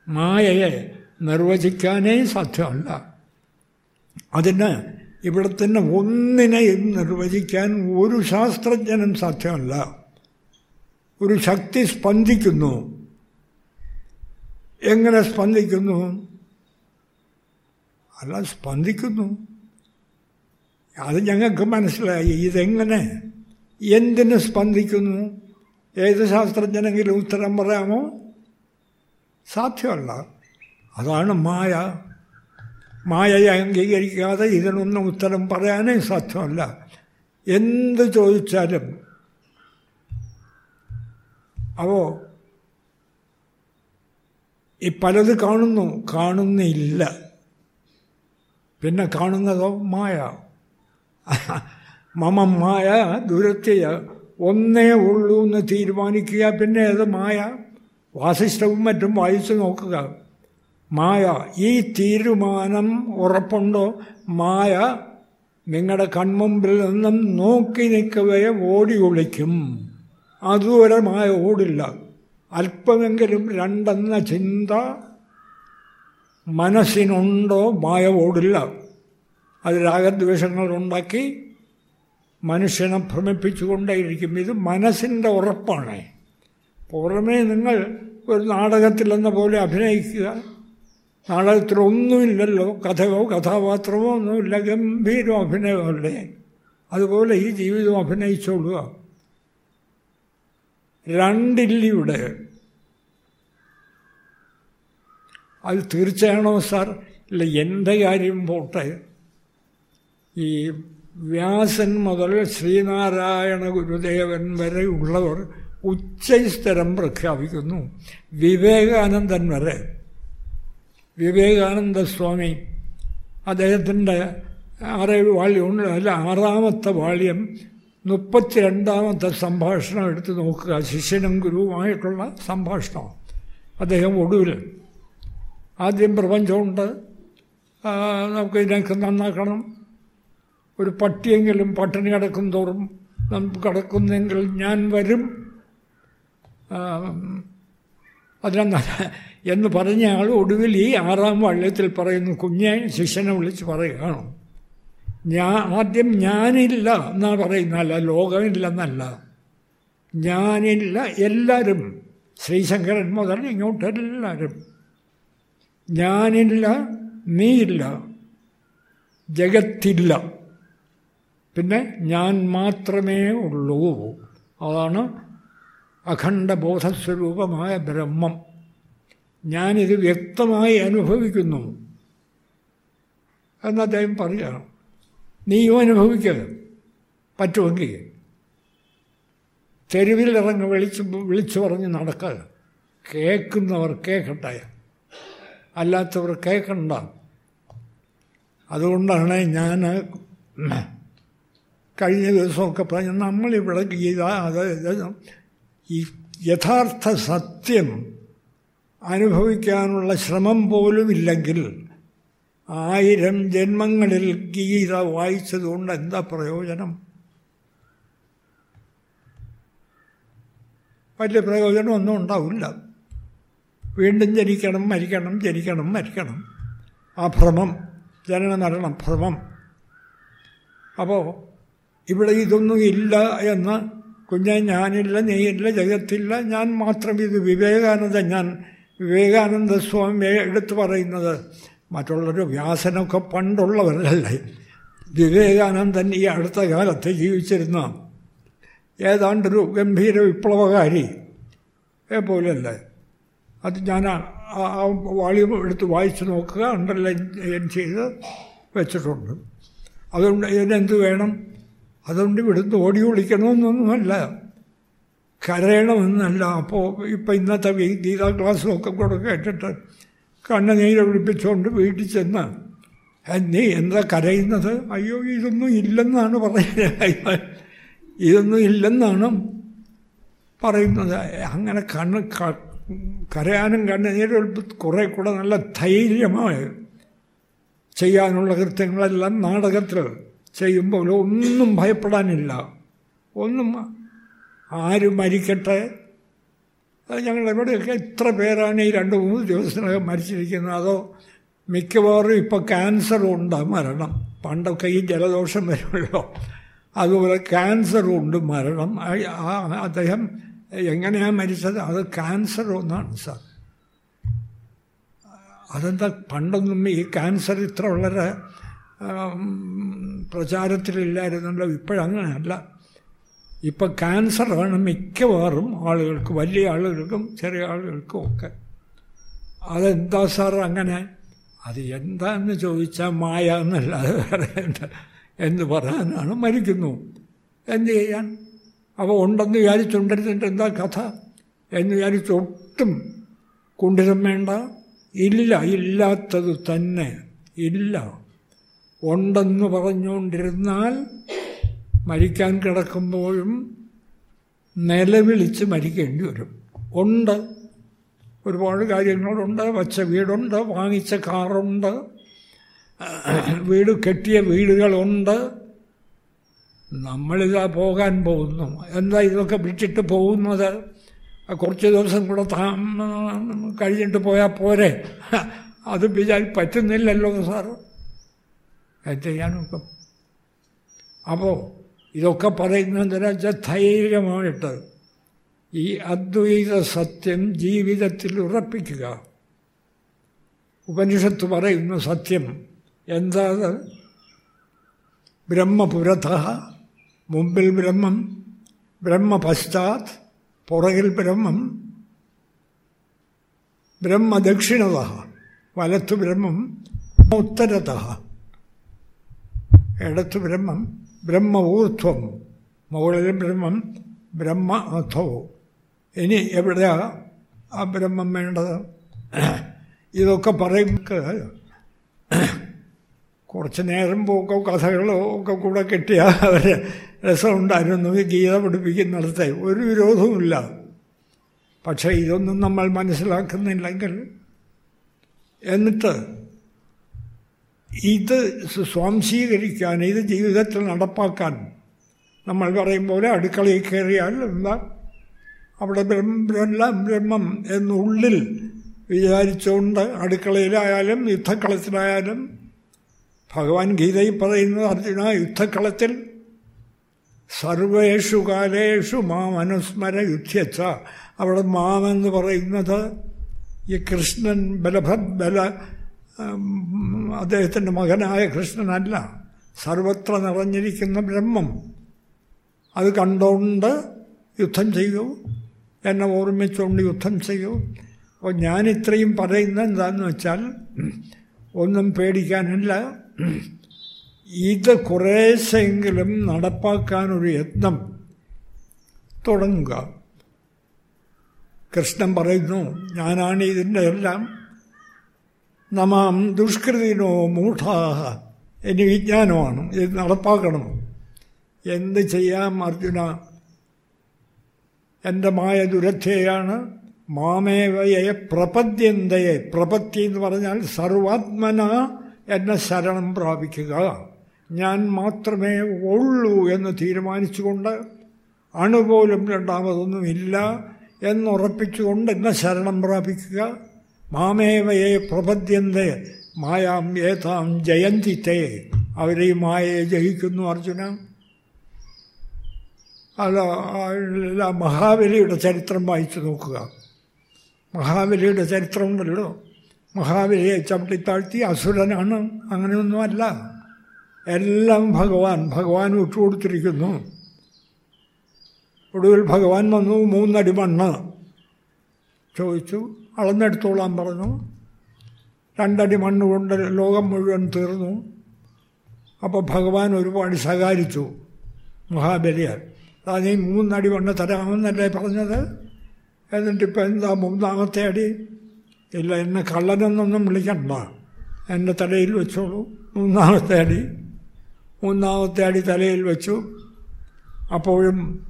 മായയെ നിർവചിക്കാനേ സാധ്യമല്ല. അതിന് ഇവിടെ തന്നെ ഒന്നിനെയും നിർവചിക്കാൻ ഒരു ശാസ്ത്രജ്ഞനും സാധ്യമല്ല. ഒരു ശക്തി സ്പന്ദിക്കുന്നു. എങ്ങനെ സ്പന്ദിക്കുന്നു? അല്ല സ്പന്ദിക്കുന്നു. അത് ഞങ്ങൾക്ക് മനസ്സിലായി. ഇതെങ്ങനെ? എന്തിന് സ്പന്ദിക്കുന്നു? ഏത് ശാസ്ത്രജ്ഞനെങ്കിലും ഉത്തരം പറയാമോ? സാധ്യമല്ല. അതാണ് മായ. മായയെ അംഗീകരിക്കാതെ ഇതിനൊന്നും ഉത്തരം പറയാനേ സാധ്യമല്ല. എന്ത് ചോദിച്ചാലും. അപ്പോൾ ഈ പലത് കാണുന്നു കാണുന്നില്ല. പിന്നെ കാണുന്നതോ മായ. മമ മായ ദുരത്യ ഒന്നേ ഉള്ളൂ എന്ന് തീരുമാനിക്കുക പിന്നെ അത് മായ. വാസിഷ്ടവും മറ്റും വായിച്ചു നോക്കുക. മായ ഈ തീരുമാനം ഉറപ്പുണ്ടോ? മായ നിങ്ങളുടെ കൺമുമ്പിൽ നിന്നും നോക്കി നിൽക്കവേ ഓടി ഒളിക്കും. അതുവരെ മായ ഓടില്ല. അല്പമെങ്കിലും രണ്ടെന്ന ചിന്ത മനസ്സിനുണ്ടോ? മായ ഓടില്ല. അത് രാഗദ്വേഷങ്ങളുണ്ടാക്കി മനുഷ്യനെ ഭ്രമിപ്പിച്ചുകൊണ്ടേയിരിക്കും. ഇത് മനസ്സിന്റെ ഉറപ്പാണ്. പുറമേ നിങ്ങൾ ഒരു നാടകത്തിലെന്ന പോലെ അഭിനയിക്കുക. നാടകത്തിലൊന്നുമില്ലല്ലോ കഥയോ കഥാപാത്രമോ ഒന്നുമില്ല. ഗംഭീരം അഭിനയമല്ലേ? അതുപോലെ ഈ ജീവിതം അഭിനയിച്ചോളുക. രണ്ടില്ലിയുടെ അത് തീർച്ചയാണോ സാർ? ഇല്ല എന്റെ കാര്യം പോട്ടെ. ഈ വ്യാസൻ മുതൽ ശ്രീനാരായണ ഗുരുദേവൻ വരെ ഉള്ളവർ ഉച്ചസ്ഥരം പ്രഖ്യാപിക്കുന്നു. വിവേകാനന്ദൻ വരെ. വിവേകാനന്ദ സ്വാമി അദ്ദേഹത്തിന്റെ ആറേഴ് വാള്യമുണ്ട് അല്ല ആറാമത്തെ വാള്യം മുപ്പത്തിരണ്ടാമത്തെ സംഭാഷണം എടുത്ത് നോക്കുക. ശിഷ്യനും ഗുരുവുമായിട്ടുള്ള സംഭാഷണം. അദ്ദേഹം ഒടുവിൽ ആദ്യം പ്രപഞ്ചമുണ്ട്. നമുക്ക് ഇതിനൊക്കെ നന്നാക്കണം. ഒരു പട്ടിയെങ്കിലും പട്ടിണി കിടക്കും തോറും നമുക്ക് കിടക്കുന്നെങ്കിൽ ഞാൻ വരും. അതിനെന്താ എന്ന് പറഞ്ഞ ആൾ ഒടുവിൽ ഈ ആറാം വള്ളത്തിൽ പറയുന്നു കുഞ്ഞെ ശിഷ്യനെ വിളിച്ച് പറയുകയാണ്? ഞാൻ ആദ്യം ഞാനില്ല എന്നാ പറയുന്നല്ല ലോകമില്ലെന്നല്ല. ഞാനില്ല എല്ലാവരും ശ്രീശങ്കരൻ മുതൽ ഇങ്ങോട്ട് എല്ലാവരും ഞാനില്ല നീയില്ല. ജഗത്തില്ല. പിന്നെ ഞാൻ മാത്രമേ ഉള്ളൂ. അതാണ് അഖണ്ഡബോധസ്വരൂപമായ ബ്രഹ്മം. ഞാനിത് വ്യക്തമായി അനുഭവിക്കുന്നു. എന്ന് അദ്ദേഹം പറയണം നീയും അനുഭവിക്കുക പറ്റുമെങ്കിൽ തെരുവിൽ ഇറങ്ങി വിളിച്ച് വിളിച്ചു പറഞ്ഞ് നടക്കുക കേൾക്കുന്നവർ കേൾക്കട്ടെ. അല്ലാത്തവർ കേൾക്കണ്ട. അതുകൊണ്ടാണ് ഞാൻ കഴിഞ്ഞ ദിവസമൊക്കെ പറഞ്ഞ നമ്മളിവിടെ ഗീത അത് യഥാർത്ഥ സത്യം അനുഭവിക്കാനുള്ള ശ്രമം പോലുമില്ലെങ്കിൽ ആയിരം ജന്മങ്ങളിൽ ഗീത വായിച്ചതുകൊണ്ട് എന്താ പ്രയോജനം? വലിയ പ്രയോജനമൊന്നും ഉണ്ടാവില്ല. വീണ്ടും ജനിക്കണം മരിക്കണം ജനിക്കണം മരിക്കണം. ആ ഭ്രമം ജനന മരണം ഭ്രമം. അപ്പോൾ ഇവിടെ ഇതൊന്നും ഇല്ല എന്ന് കുഞ്ഞ ഞാനില്ല നീയില്ല ജഗത്തില്ല. ഞാൻ മാത്രം ഇത് വിവേകാനന്ദ ഞാൻ വിവേകാനന്ദ സ്വാമി എടുത്തു പറയുന്നത് മറ്റുള്ളവർ വ്യാസനൊക്കെ പണ്ടുള്ളവരല്ലേ? വിവേകാനന്ദൻ ഈ അടുത്ത കാലത്ത് ജീവിച്ചിരുന്ന ഏതാണ്ടൊരു ഗംഭീര വിപ്ലവകാരി. പോലെയല്ലേ. അത് ഞാൻ ആ വാളിയും എടുത്ത് വായിച്ചു നോക്കുക അണ്ടർലൈൻ ചെയ്ത് വെച്ചിട്ടുണ്ട്. അതുകൊണ്ട് ഇതിനെന്ത് വേണം? അതുകൊണ്ട് ഇവിടുന്ന് ഓടി വിളിക്കണമെന്നൊന്നുമല്ല കരയണമെന്നല്ല. അപ്പോൾ ഇപ്പം ഇന്നത്തെ ഗീതാ ക്ലാസ്സുമൊക്കെ കൂടെ കേട്ടിട്ട് കണ്ണുനീര് ഒഴിപ്പിച്ചുകൊണ്ട് വീട്ടിൽ ചെന്ന് നീ എന്താ കരയുന്നത്? അയ്യോ ഇതൊന്നും ഇല്ലെന്നാണ് പറയുന്നത് ഇതൊന്നും ഇല്ലെന്നാണ് പറയുന്നത്. അങ്ങനെ കണ്ണ് കരയാനും കണ്ണുനീരൊഴിപ്പ് കുറേ കൂടെ നല്ല ധൈര്യമായി ചെയ്യാനുള്ള കൃത്യങ്ങളെല്ലാം നാടകത്തിൽ ചെയ്യുമ്പോൾ ഒന്നും ഭയപ്പെടാനില്ല. ഒന്നും ആര് മരിക്കട്ടെ? അത് ഞങ്ങൾ എവിടെയൊക്കെ എത്ര പേരാണ് ഈ രണ്ട് മൂന്ന് ദിവസത്തിനകം മരിച്ചിരിക്കുന്നത്? അതോ മിക്കവാറും ഇപ്പോൾ ക്യാൻസറും ഉണ്ട് മരണം. പണ്ടൊക്കെ ഈ ജലദോഷം വരുമല്ലോ. അതുപോലെ ക്യാൻസറും ഉണ്ട് മരണം അദ്ദേഹം എങ്ങനെയാണ് മരിച്ചത്? അത് ക്യാൻസർ ഒന്നാണ് സാർ. അതെന്താ പണ്ടൊന്നും ഈ ക്യാൻസർ ഇത്ര വളരെ പ്രചാരത്തിലില്ലായിരുന്നല്ലോ. ഇപ്പോഴങ്ങനെയല്ല. ഇപ്പം ക്യാൻസറാണ് മിക്കവാറും ആളുകൾക്ക് വലിയ ആളുകൾക്കും ചെറിയ ആളുകൾക്കും ഒക്കെ. അതെന്താ സാർ അങ്ങനെ? അത് എന്താന്ന് ചോദിച്ചാൽ മായ എന്നല്ലാതെ പറയണ്ട എന്ന് പറയാനാണ് മരിക്കുന്നു. എന്ത് ചെയ്യാൻ? അപ്പോൾ ഉണ്ടെന്ന് വിചാരിച്ചുകൊണ്ടിരുന്നിട്ട് എന്താ കഥ? എന്ന് വിചാരിച്ചൊട്ടും കുണ്ടിരം വേണ്ട. ഇല്ല ഇല്ലാത്തത് തന്നെ. ഇല്ല. ഉണ്ടെന്ന് പറഞ്ഞുകൊണ്ടിരുന്നാൽ മരിക്കാൻ കിടക്കുമ്പോഴും നിലവിളിച്ച് മരിക്കേണ്ടി വരും. ഉണ്ട്. ഒരുപാട് കാര്യങ്ങളുണ്ട്. വച്ച വീടുണ്ട്. വാങ്ങിച്ച കാറുണ്ട്. വീട് കെട്ടിയ വീടുകളുണ്ട്. നമ്മളിതാ പോകാൻ പോകുന്നു. എന്താ ഇതൊക്കെ വിട്ടിട്ട് പോകുന്നത്? കുറച്ച് ദിവസം കൂടെ താ കഴിഞ്ഞിട്ട് പോയാൽ പോരെ. അത് വിചാരി പറ്റുന്നില്ലല്ലോ സാർ. എന്ത് ചെയ്യാനൊക്കെ. അപ്പോൾ ഇതൊക്കെ പറയുന്നതെന്ന് വെച്ചാൽ ധൈര്യമായിട്ട് ഈ അദ്വൈത സത്യം ജീവിതത്തിൽ ഉറപ്പിക്കുക ഉപനിഷത്ത് പറയുന്ന സത്യം എന്താ അത്? ബ്രഹ്മപുരത മുമ്പിൽ ബ്രഹ്മം ബ്രഹ്മപശ്ചാത് പുറകിൽ ബ്രഹ്മം ബ്രഹ്മദക്ഷിണത വലത്തു ബ്രഹ്മം ഉത്തരത ഇടത്തു ബ്രഹ്മം ബ്രഹ്മ ഊർധ്വം ബ്രഹ്മം ബ്രഹ്മ അധവും ഇനി എവിടെയാ ആ ബ്രഹ്മം വേണ്ടത്? ഇതൊക്കെ പറയുമ്പോൾ കുറച്ച് നേരം പോക്കോ കഥകളോ ഒക്കെ കൂടെ കിട്ടിയാൽ അവർ രസമുണ്ടായിരുന്നു. ഈ ഗീത പഠിപ്പിക്കുന്നിടത്തെ ഒരു വിരോധവുമില്ല. പക്ഷേ ഇതൊന്നും നമ്മൾ മനസ്സിലാക്കുന്നില്ലെങ്കിൽ എന്നിട്ട് ഇത് സ്വാംശീകരിക്കാൻ ഇത് ജീവിതത്തിൽ നടപ്പാക്കാൻ നമ്മൾ പറയും പോലെ അടുക്കളയിൽ കയറിയാൽ എന്താ? അവിടെ ബ്രഹ്മ ബ്രഹ്മം എന്നുള്ളിൽ വിചാരിച്ചുകൊണ്ട് അടുക്കളയിലായാലും യുദ്ധക്കളത്തിലായാലും ഭഗവാൻ ഗീതയിൽ പറയുന്നത് അർജുന യുദ്ധക്കളത്തിൽ സർവേഷു കാലേഷു മാം അനുസ്മര യുദ്ധ്യച്ച അവിടെ മാമെന്ന് പറയുന്നത് ഈ കൃഷ്ണൻ ബലഭദ് ബല അദ്ദേഹത്തിന്റെ മകനായ കൃഷ്ണനല്ല. സർവത്ര നിറഞ്ഞിരിക്കുന്ന ബ്രഹ്മം. അത് കണ്ടുകൊണ്ട് യുദ്ധം ചെയ്യൂ. എന്നെ ഓർമ്മിച്ചുകൊണ്ട് യുദ്ധം ചെയ്യൂ. അപ്പോൾ ഞാൻ ഇത്രയും പറയുന്നത് എന്താണെന്ന് വെച്ചാൽ ഒന്നും പേടിക്കാനില്ല. ഇത് കുറേശ്ശെങ്കിലും നടപ്പാക്കാനൊരു യത്നം തുടങ്ങുക. കൃഷ്ണൻ പറയുന്നു ഞാനാണ് ഇതിന്റെ എല്ലാം നമാം ദുഷ്കൃതിനോ മൂഢാഹ ഇനി വിജ്ഞാനമാണ്. ഇത് നടപ്പാക്കണം. എന്ത് ചെയ്യാം അർജുന? എന്റെ മായ ദുരധ്യയാണ്. മാമേവയെ പ്രപദ്യന്തയെ. പ്രപത്തി എന്ന് പറഞ്ഞാൽ സർവാത്മന എന്നെ ശരണം പ്രാപിക്കുക. ഞാൻ മാത്രമേ ഉള്ളൂ എന്ന് തീരുമാനിച്ചുകൊണ്ട് അണുപോലും രണ്ടാമതൊന്നുമില്ല എന്നുറപ്പിച്ചുകൊണ്ട് എന്നെ ശരണം പ്രാപിക്കുക. മാമേവയെ പ്രപദ്യന്തേ മായാം ഏതാം ജയന്തിത്തെ അവരെ ഈ മായയെ ജയിക്കുന്നു അർജുന. അല്ല മഹാബലിയുടെ ചരിത്രം വായിച്ചു നോക്കുക. മഹാബലിയുടെ ചരിത്രമുണ്ടല്ലോ മഹാബലിയെ ചവിട്ടിത്താഴ്ത്തി അസുരനാണ്. അങ്ങനെയൊന്നുമല്ല. എല്ലാം ഭഗവാൻ ഭഗവാൻ വിട്ടുകൊടുത്തിരിക്കുന്നു. ഒടുവിൽ ഭഗവാൻ വന്നു മൂന്നടി മണ്ണ്. ചോദിച്ചു അളന്നെടുത്തോളാൻ പറഞ്ഞു. രണ്ടടി മണ്ണ് കൊണ്ട് ലോകം മുഴുവൻ തീർന്നു. അപ്പോൾ ഭഗവാൻ ഒരുപാട് സഹകരിച്ചു. മഹാബലിയാൽ അതാ നീ മൂന്നടി മണ്ണ് തരാമെന്നല്ലേ പറഞ്ഞത്? എന്നിട്ടിപ്പോൾ എന്താ മൂന്നാമത്തെ അടി? ഇല്ല എന്നെ കള്ളനെന്നൊന്നും വിളിക്കണ്ട. എന്റെ തലയിൽ വെച്ചോളൂ. മൂന്നാമത്തെ അടി. മൂന്നാമത്തെ അടി തലയിൽ വെച്ചു. അപ്പോഴും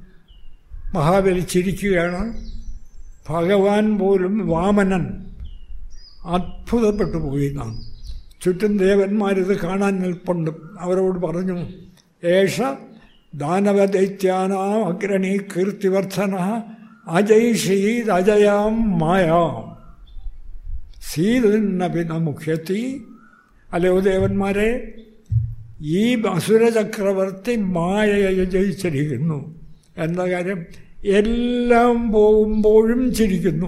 മഹാബലി ചിരിക്കുകയാണ്. ഭഗവാൻ പോലും വാമനൻ. അത്ഭുതപ്പെട്ടു പോയി നാം. ചുറ്റും ദേവന്മാരിത് കാണാൻ നിൽപ്പുണ്ട്. അവരോട് പറഞ്ഞു ഏഷ ദാനവദൈത്യാനാം അഗ്രണി കീർത്തിവർദ്ധന അജയ്ഷീത് അജയാം മായാം. സീതന്നപിന മുഖ്യത്തി. അല്ലയോ ദേവന്മാരെ? ഈ അസുരചക്രവർത്തി മായയെ ജയിച്ചിരിക്കുന്നു. എന്താ കാര്യം എല്ലാം പോകുമ്പോഴും ചിരിക്കുന്നു.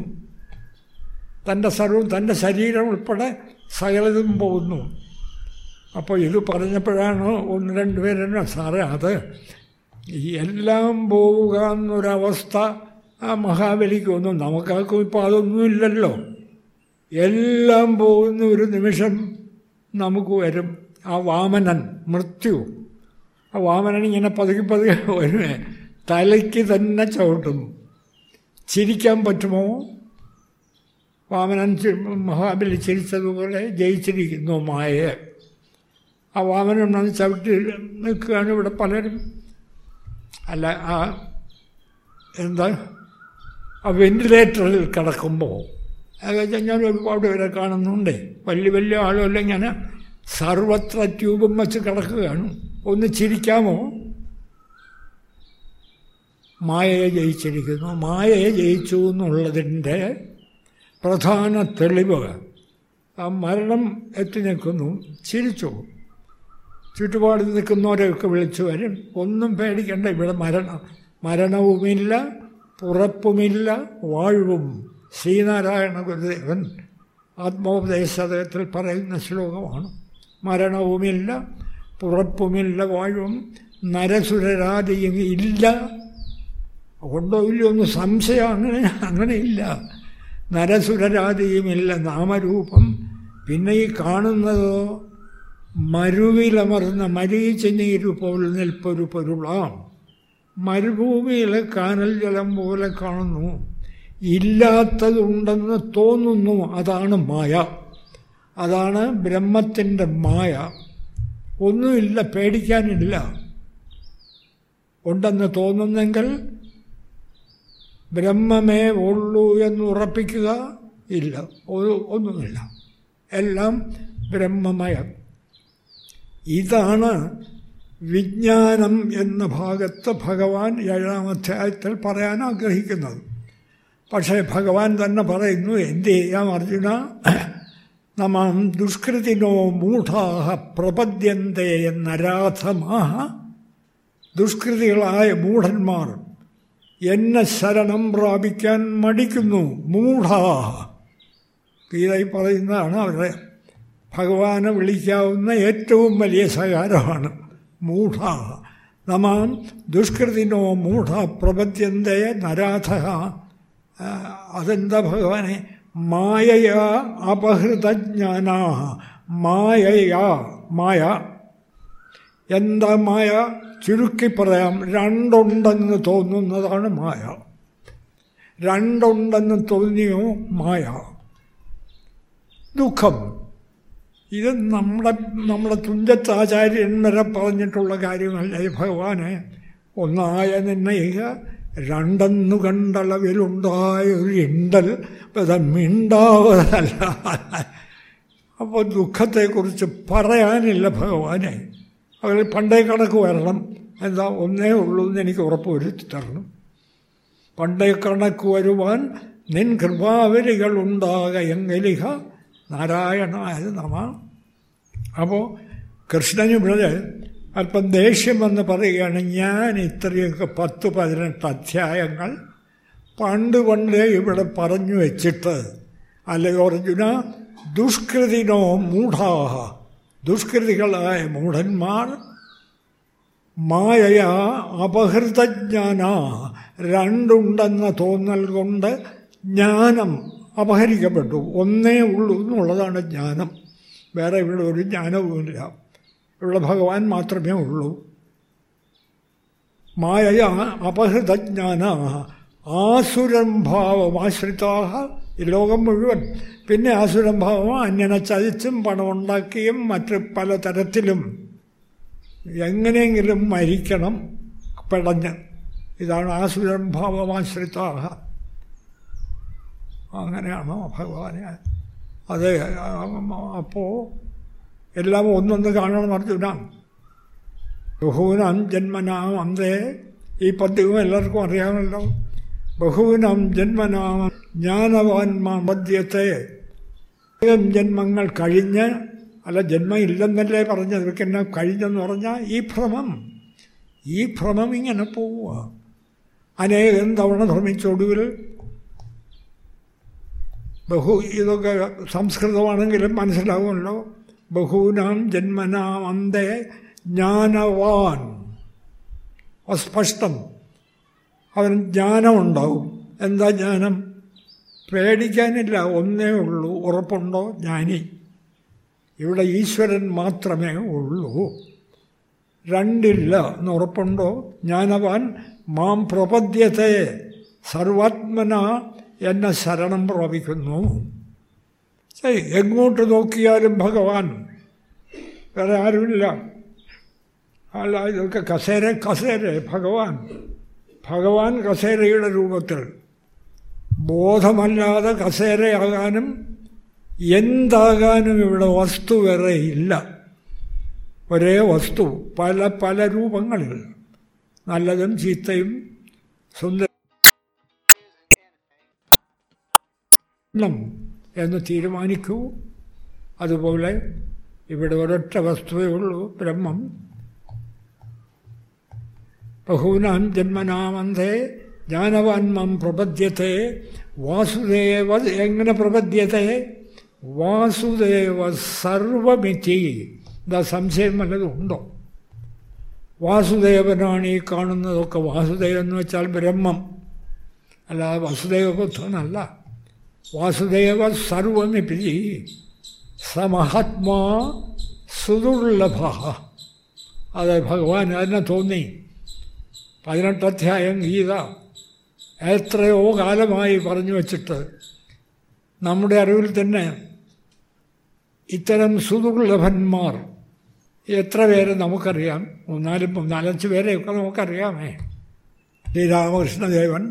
തന്റെ സർവം തന്റെ ശരീരം ഉൾപ്പെടെ സകലതും പോകുന്നു. അപ്പോൾ ഇത് പറഞ്ഞപ്പോഴാണ് ഒന്ന് രണ്ട് പേരെന്നെ സാറേ അത് എല്ലാം പോവുക എന്നൊരവസ്ഥ ആ മഹാബലിക്ക് ഒന്നും നമുക്കാർക്കും ഇപ്പോൾ അതൊന്നുമില്ലല്ലോ എല്ലാം പോകുന്ന ഒരു നിമിഷം നമുക്ക് വരും. ആ വാമനൻ മൃത്യു. ആ വാമനൻ ഇങ്ങനെ പതുക്കി പതുക്കെ വരുമേ തലയ്ക്ക് തന്നെ ചവിട്ടുന്നു ചിരിക്കാൻ പറ്റുമോ? വാമനൻ മഹാബലി ചിരിച്ചതുപോലെ ജയിച്ചിരിക്കുന്നു മായയെ ആ വാമനൻ വന്ന് ചവിട്ടി നിൽക്കുകയാണ് ഇവിടെ പലരും. അല്ല ആ എന്താ ആ വെന്റിലേറ്ററിൽ കിടക്കുമ്പോൾ അതൊക്കെ ഞാൻ ഒരുപാട് പേരെ കാണുന്നുണ്ട്. വലിയ വലിയ ആളുമല്ല ഇങ്ങനെ സർവത്ര ട്യൂബും വെച്ച് കിടക്കുകയാണ്. ഒന്ന് ചിരിക്കാമോ? മായയെ ജയിച്ചിരിക്കുന്നു. മായയെ ജയിച്ചു എന്നുള്ളതിന്റെ പ്രധാന തെളിവ് ആ മരണം എത്തി നിൽക്കുന്നു. ചിരിച്ചു. ചുറ്റുപാട് നിൽക്കുന്നവരെയൊക്കെ വിളിച്ചു വരും. ഒന്നും പേടിക്കണ്ട. ഇവിടെ മരണം മരണവുമില്ല പുറപ്പുമില്ല വാഴ്വും. ശ്രീനാരായണ ഗുരുദേവൻ ആത്മോപദേശത്തിൽ പറയുന്ന ശ്ലോകമാണ്. മരണവുമില്ല പുറപ്പുമില്ല വാഴ്വും. നരസുരരാതിയും ഇല്ല. ഉണ്ടോ ഇല്ലയോ ഒന്ന് സംശയം അങ്ങനെ അങ്ങനെയില്ല. നരസുരരാതിയുമില്ല നാമരൂപം. പിന്നെ ഈ കാണുന്നതോ മരുവിലമർന്ന മരീച്ച നീരു പോൽ നിൽപ്പൊരു പൊരുളാം. മരുഭൂമിയിലെ കാനൽ ജലം പോലെ കാണുന്നു. ഇല്ലാത്തതുണ്ടെന്ന് തോന്നുന്നു അതാണ് മായ. അതാണ് ബ്രഹ്മത്തിന്റെ മായ. ഒന്നുമില്ല പേടിക്കാനില്ല. ഉണ്ടെന്ന് തോന്നുന്നെങ്കിൽ ബ്രഹ്മമേ ഉള്ളൂ എന്ന് ഉറപ്പിക്കുക ഇല്ല. ഒന്നുമില്ല. എല്ലാം ബ്രഹ്മമയം. ഇതാണ് വിജ്ഞാനം എന്ന ഭാഗത്ത് ഭഗവാൻ ഏഴാം അധ്യായത്തിൽ പറയാൻ ആഗ്രഹിക്കുന്നത്. പക്ഷേ ഭഗവാൻ തന്നെ പറയുന്നു എന്ത് ചെയ്യാം അർജുന? നമാം ദുഷ്കൃതിനോ മൂഢാഹ പ്രപദ്യന്തേ എന്നരാധമാ ദുഷ്കൃതികളായ മൂഢന്മാർ എന്നെ ശരണം പ്രാപിക്കാൻ മടിക്കുന്നു. മൂഢ. ഗീതയിൽ പറയുന്നതാണ് അവരുടെ ഭഗവാനെ വിളിക്കാവുന്ന ഏറ്റവും വലിയ സകാരമാണ് മൂഢ. നമാം ദുഷ്കൃതിനോ മൂഢ പ്രപദ്യന്തേ നരാധ. അതെന്താ ഭഗവാനെ? മായയാ അപഹൃതജ്ഞാനാ. മായയാ മായ. എന്താ മായ? ചുരുക്കി പറയാം രണ്ടുണ്ടെന്ന് തോന്നുന്നതാണ് മായ. രണ്ടുണ്ടെന്ന് തോന്നിയോ മായ? ദുഃഖം. ഇത് നമ്മുടെ നമ്മുടെ തുഞ്ചത്താചാര്യന്മാരെ പറഞ്ഞിട്ടുള്ള കാര്യമല്ലേ ഭഗവാനെ? ഒന്നായ നിന്നയിക രണ്ടെന്നു കണ്ടളവിലുണ്ടായ ഒരു ഇണ്ടൽ മിണ്ടാവതല്ല അപ്പോൾ ദുഃഖത്തെക്കുറിച്ച് പറയാനില്ല ഭഗവാനെ. അവർ പണ്ടേ കണക്ക് വരണം. എന്താ ഒന്നേ ഉള്ളൂ എന്ന് എനിക്ക് ഉറപ്പ് വരുത്തി തരണം. പണ്ടേ കണക്ക് വരുവാൻ നിൻ കൃപാവലികൾ ഉണ്ടാക എങ്ങലിഹ നാരായണായ നമ. അപ്പോൾ കൃഷ്ണനിവിടെ അല്പം ദേഷ്യം വന്ന് പറയുകയാണ് ഞാൻ ഇത്രയൊക്കെ പത്ത് പതിനെട്ട് അധ്യായങ്ങൾ പണ്ട് പണ്ടേ ഇവിടെ പറഞ്ഞു വെച്ചിട്ട്. അല്ലയോ അർജുന? ദുഷ്കൃതിനോ മൂഢാഹ ദുഷ്കൃതികളായ മൂഢന്മാർ മായയാ അപഹൃതജ്ഞാന രണ്ടുണ്ടെന്ന തോന്നൽ കൊണ്ട് ജ്ഞാനം അപഹരിക്കപ്പെട്ടു. ഒന്നേ ഉള്ളൂ എന്നുള്ളതാണ് ജ്ഞാനം. വേറെ ഇവിടെ ഒരു ജ്ഞാനവുമില്ല ഇവിടെ ഭഗവാൻ മാത്രമേ ഉള്ളൂ. മായയാ അപഹൃതജ്ഞാന ആസുരം ഭാവമാശ്രിതാഹ ഈ ലോകം മുഴുവൻ. പിന്നെ ആസുരംഭാവം അന്യനെ ചതിച്ചും പണമുണ്ടാക്കിയും മറ്റ് പലതരത്തിലും എങ്ങനെയെങ്കിലും മരിക്കണം പിടഞ്ഞ്. ഇതാണ് ആസുരം ഭാവമാശ്രിതാഹ അങ്ങനെയാണോ ഭഗവാനെ? അത് അപ്പോൾ എല്ലാം ഒന്നൊന്ന് കാണണം അർജുന ബഹുവിനാം ജന്മനാം അന്തേ. ഈ പദ്യവും എല്ലാവർക്കും അറിയാമല്ലോ. ബഹൂനാം ജന്മനാമ ജ്ഞാനവാന്മാ മദ്യത്തെ അനേകം ജന്മങ്ങൾ കഴിഞ്ഞ് അല്ല ജന്മം ഇല്ലെന്നല്ലേ പറഞ്ഞത് ഇവർക്ക് എന്നെ കഴിഞ്ഞെന്ന് പറഞ്ഞാൽ ഈ ഭ്രമം. ഈ ഭ്രമം ഇങ്ങനെ പോവുക. അനേകം തവണ ഭ്രമിച്ചൊടുവിൽ ബഹു ഇതൊക്കെ സംസ്കൃതമാണെങ്കിലും മനസ്സിലാവുമല്ലോ. ബഹൂനാം ജന്മനാം അന്തേ ജ്ഞാനവാൻ. അസ്പഷ്ടം. അവൻ ജ്ഞാനമുണ്ടാവും എന്താ ജ്ഞാനം? പേടിക്കാനില്ല ഒന്നേ ഉള്ളൂ. ഉറപ്പുണ്ടോ? ജ്ഞാനി ഇവിടെ ഈശ്വരൻ മാത്രമേ ഉള്ളൂ. രണ്ടില്ല. എന്ന് ഉറപ്പുണ്ടോ? ജ്ഞാനവാൻ മാം പ്രപദ്യത്തെ സർവാത്മന എന്നെ ശരണം പ്രാപിക്കുന്നു. എങ്ങോട്ട് നോക്കിയാലും ഭഗവാൻ. വേറെ ആരുമില്ല. അല്ല ഇതൊക്കെ കസേര കസേര ഭഗവാൻ. ഭഗവാൻ കസേരയുടെ രൂപത്തിൽ ബോധമല്ലാതെ കസേരയാകാനും എന്താകാനും ഇവിടെ വസ്തു വരെ ഇല്ല. ഒരേ വസ്തു പല പല രൂപങ്ങളിൽ. നല്ലതും ചീത്തയും സുന്ദര എന്ന് തീരുമാനിക്കൂ. അതുപോലെ ഇവിടെ ഒരൊറ്റ വസ്തുവേ ഉള്ളൂ ബ്രഹ്മം. ബഹൂനാം ജന്മനാമന്ധേ ജാനവാൻമം പ്രപദ്യത്തെ വാസുദേവ എങ്ങനെ പ്രപദ്യത്തെ വാസുദേവ സർവമിതി. എന്താ സംശയം വല്ലതും ഉണ്ടോ? വാസുദേവനാണ് ഈ കാണുന്നതൊക്കെ വാസുദേവൻ എന്ന് വെച്ചാൽ ബ്രഹ്മം. അല്ലാതെ വസുദേവപുത്രനല്ല വാസുദേവ സർവമിപി സമഹാത്മാ സുദുർലഭ. അതെ ഭഗവാൻ അതിനെ തോന്നി? പതിനെട്ടധ്യായം ഗീത. എത്രയോ കാലമായി പറഞ്ഞു വച്ചിട്ട് നമ്മുടെ അറിവിൽ തന്നെ ഇത്തരം സുദുർലഭന്മാർ എത്ര പേരെ നമുക്കറിയാം? മൂന്നാലും നാലഞ്ച് പേരെയൊക്കെ നമുക്കറിയാമേ. ശ്രീരാമകൃഷ്ണദേവൻ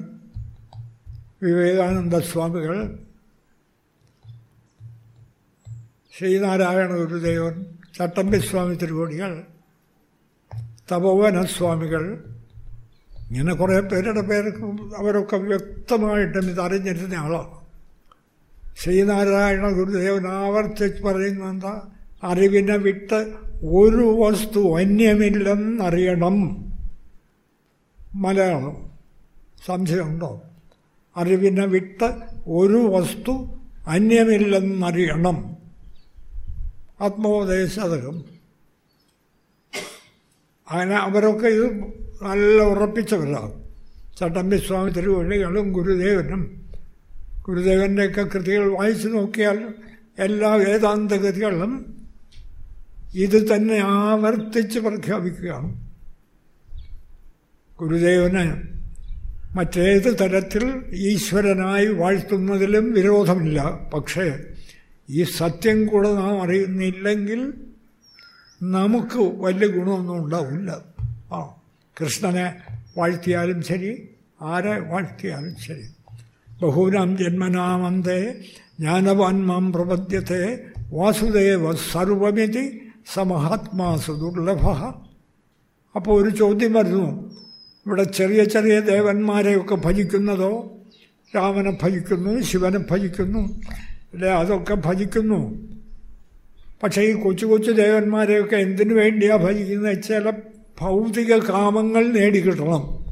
വിവേകാനന്ദ സ്വാമികൾ ശ്രീനാരായണ ഗുരുദേവൻ ചട്ടമ്പി സ്വാമി തിരുവോടികൾ തപോവനസ്വാമികൾ ഇങ്ങനെ കുറേ പേരുടെ പേർക്ക് അവരൊക്കെ വ്യക്തമായിട്ടും ഇതറിഞ്ഞിരുന്ന ആളാണ്. ശ്രീനാരായണ ഗുരുദേവൻ ആവർത്തിച്ച് പറയുന്ന എന്താ? അറിവിനെ വിട്ട് ഒരു വസ്തു അന്യമില്ലെന്നറിയണം. മലയാളം. സംശയമുണ്ടോ? അറിവിനെ വിട്ട് ഒരു വസ്തു അന്യമില്ലെന്നറിയണം. ആത്മോപദേശതകം അങ്ങനെ അവരൊക്കെ ഇത് നല്ല ഉറപ്പിച്ചവരാണ് ചട്ടമ്പിസ്വാമി തിരുവള്ളികളും ഗുരുദേവനും. ഗുരുദേവന്റെയൊക്കെ കൃതികൾ വായിച്ചു നോക്കിയാൽ എല്ലാ വേദാന്ത കൃതികളും ഇത് തന്നെ ആവർത്തിച്ച് പ്രഖ്യാപിക്കുകയാണ്. ഗുരുദേവന് മറ്റേത് തരത്തിൽ ഈശ്വരനായി വാഴ്ത്തുന്നതിലും വിരോധമില്ല. പക്ഷേ ഈ സത്യം കൂടെ നാം അറിയുന്നില്ലെങ്കിൽ നമുക്ക് വലിയ ഗുണമൊന്നും ഉണ്ടാവില്ല. കൃഷ്ണനെ വാഴ്ത്തിയാലും ശരി ആരെ വാഴ്ത്തിയാലും ശരി. ബഹൂനാം ജന്മനാമന്തേ ജ്ഞാനവാൻമാം പ്രപദ്യത്തെ വാസുദേവ സർവമിതി സമഹാത്മാസു ദുർലഭ. അപ്പോൾ ഒരു ചോദ്യം വരുന്നു ഇവിടെ ചെറിയ ചെറിയ ദേവന്മാരെയൊക്കെ ഭജിക്കുന്നതോ? രാമനെ ഭജിക്കുന്നു ശിവനെ ഭജിക്കുന്നു അല്ലെ? അതൊക്കെ ഭജിക്കുന്നു. പക്ഷേ ഈ കൊച്ചു കൊച്ചു ദേവന്മാരെയൊക്കെ എന്തിനു വേണ്ടിയാണ് ഭജിക്കുന്നത് ചില ഭൗതിക കാമങ്ങൾ നേടിക്കിട്ടണം.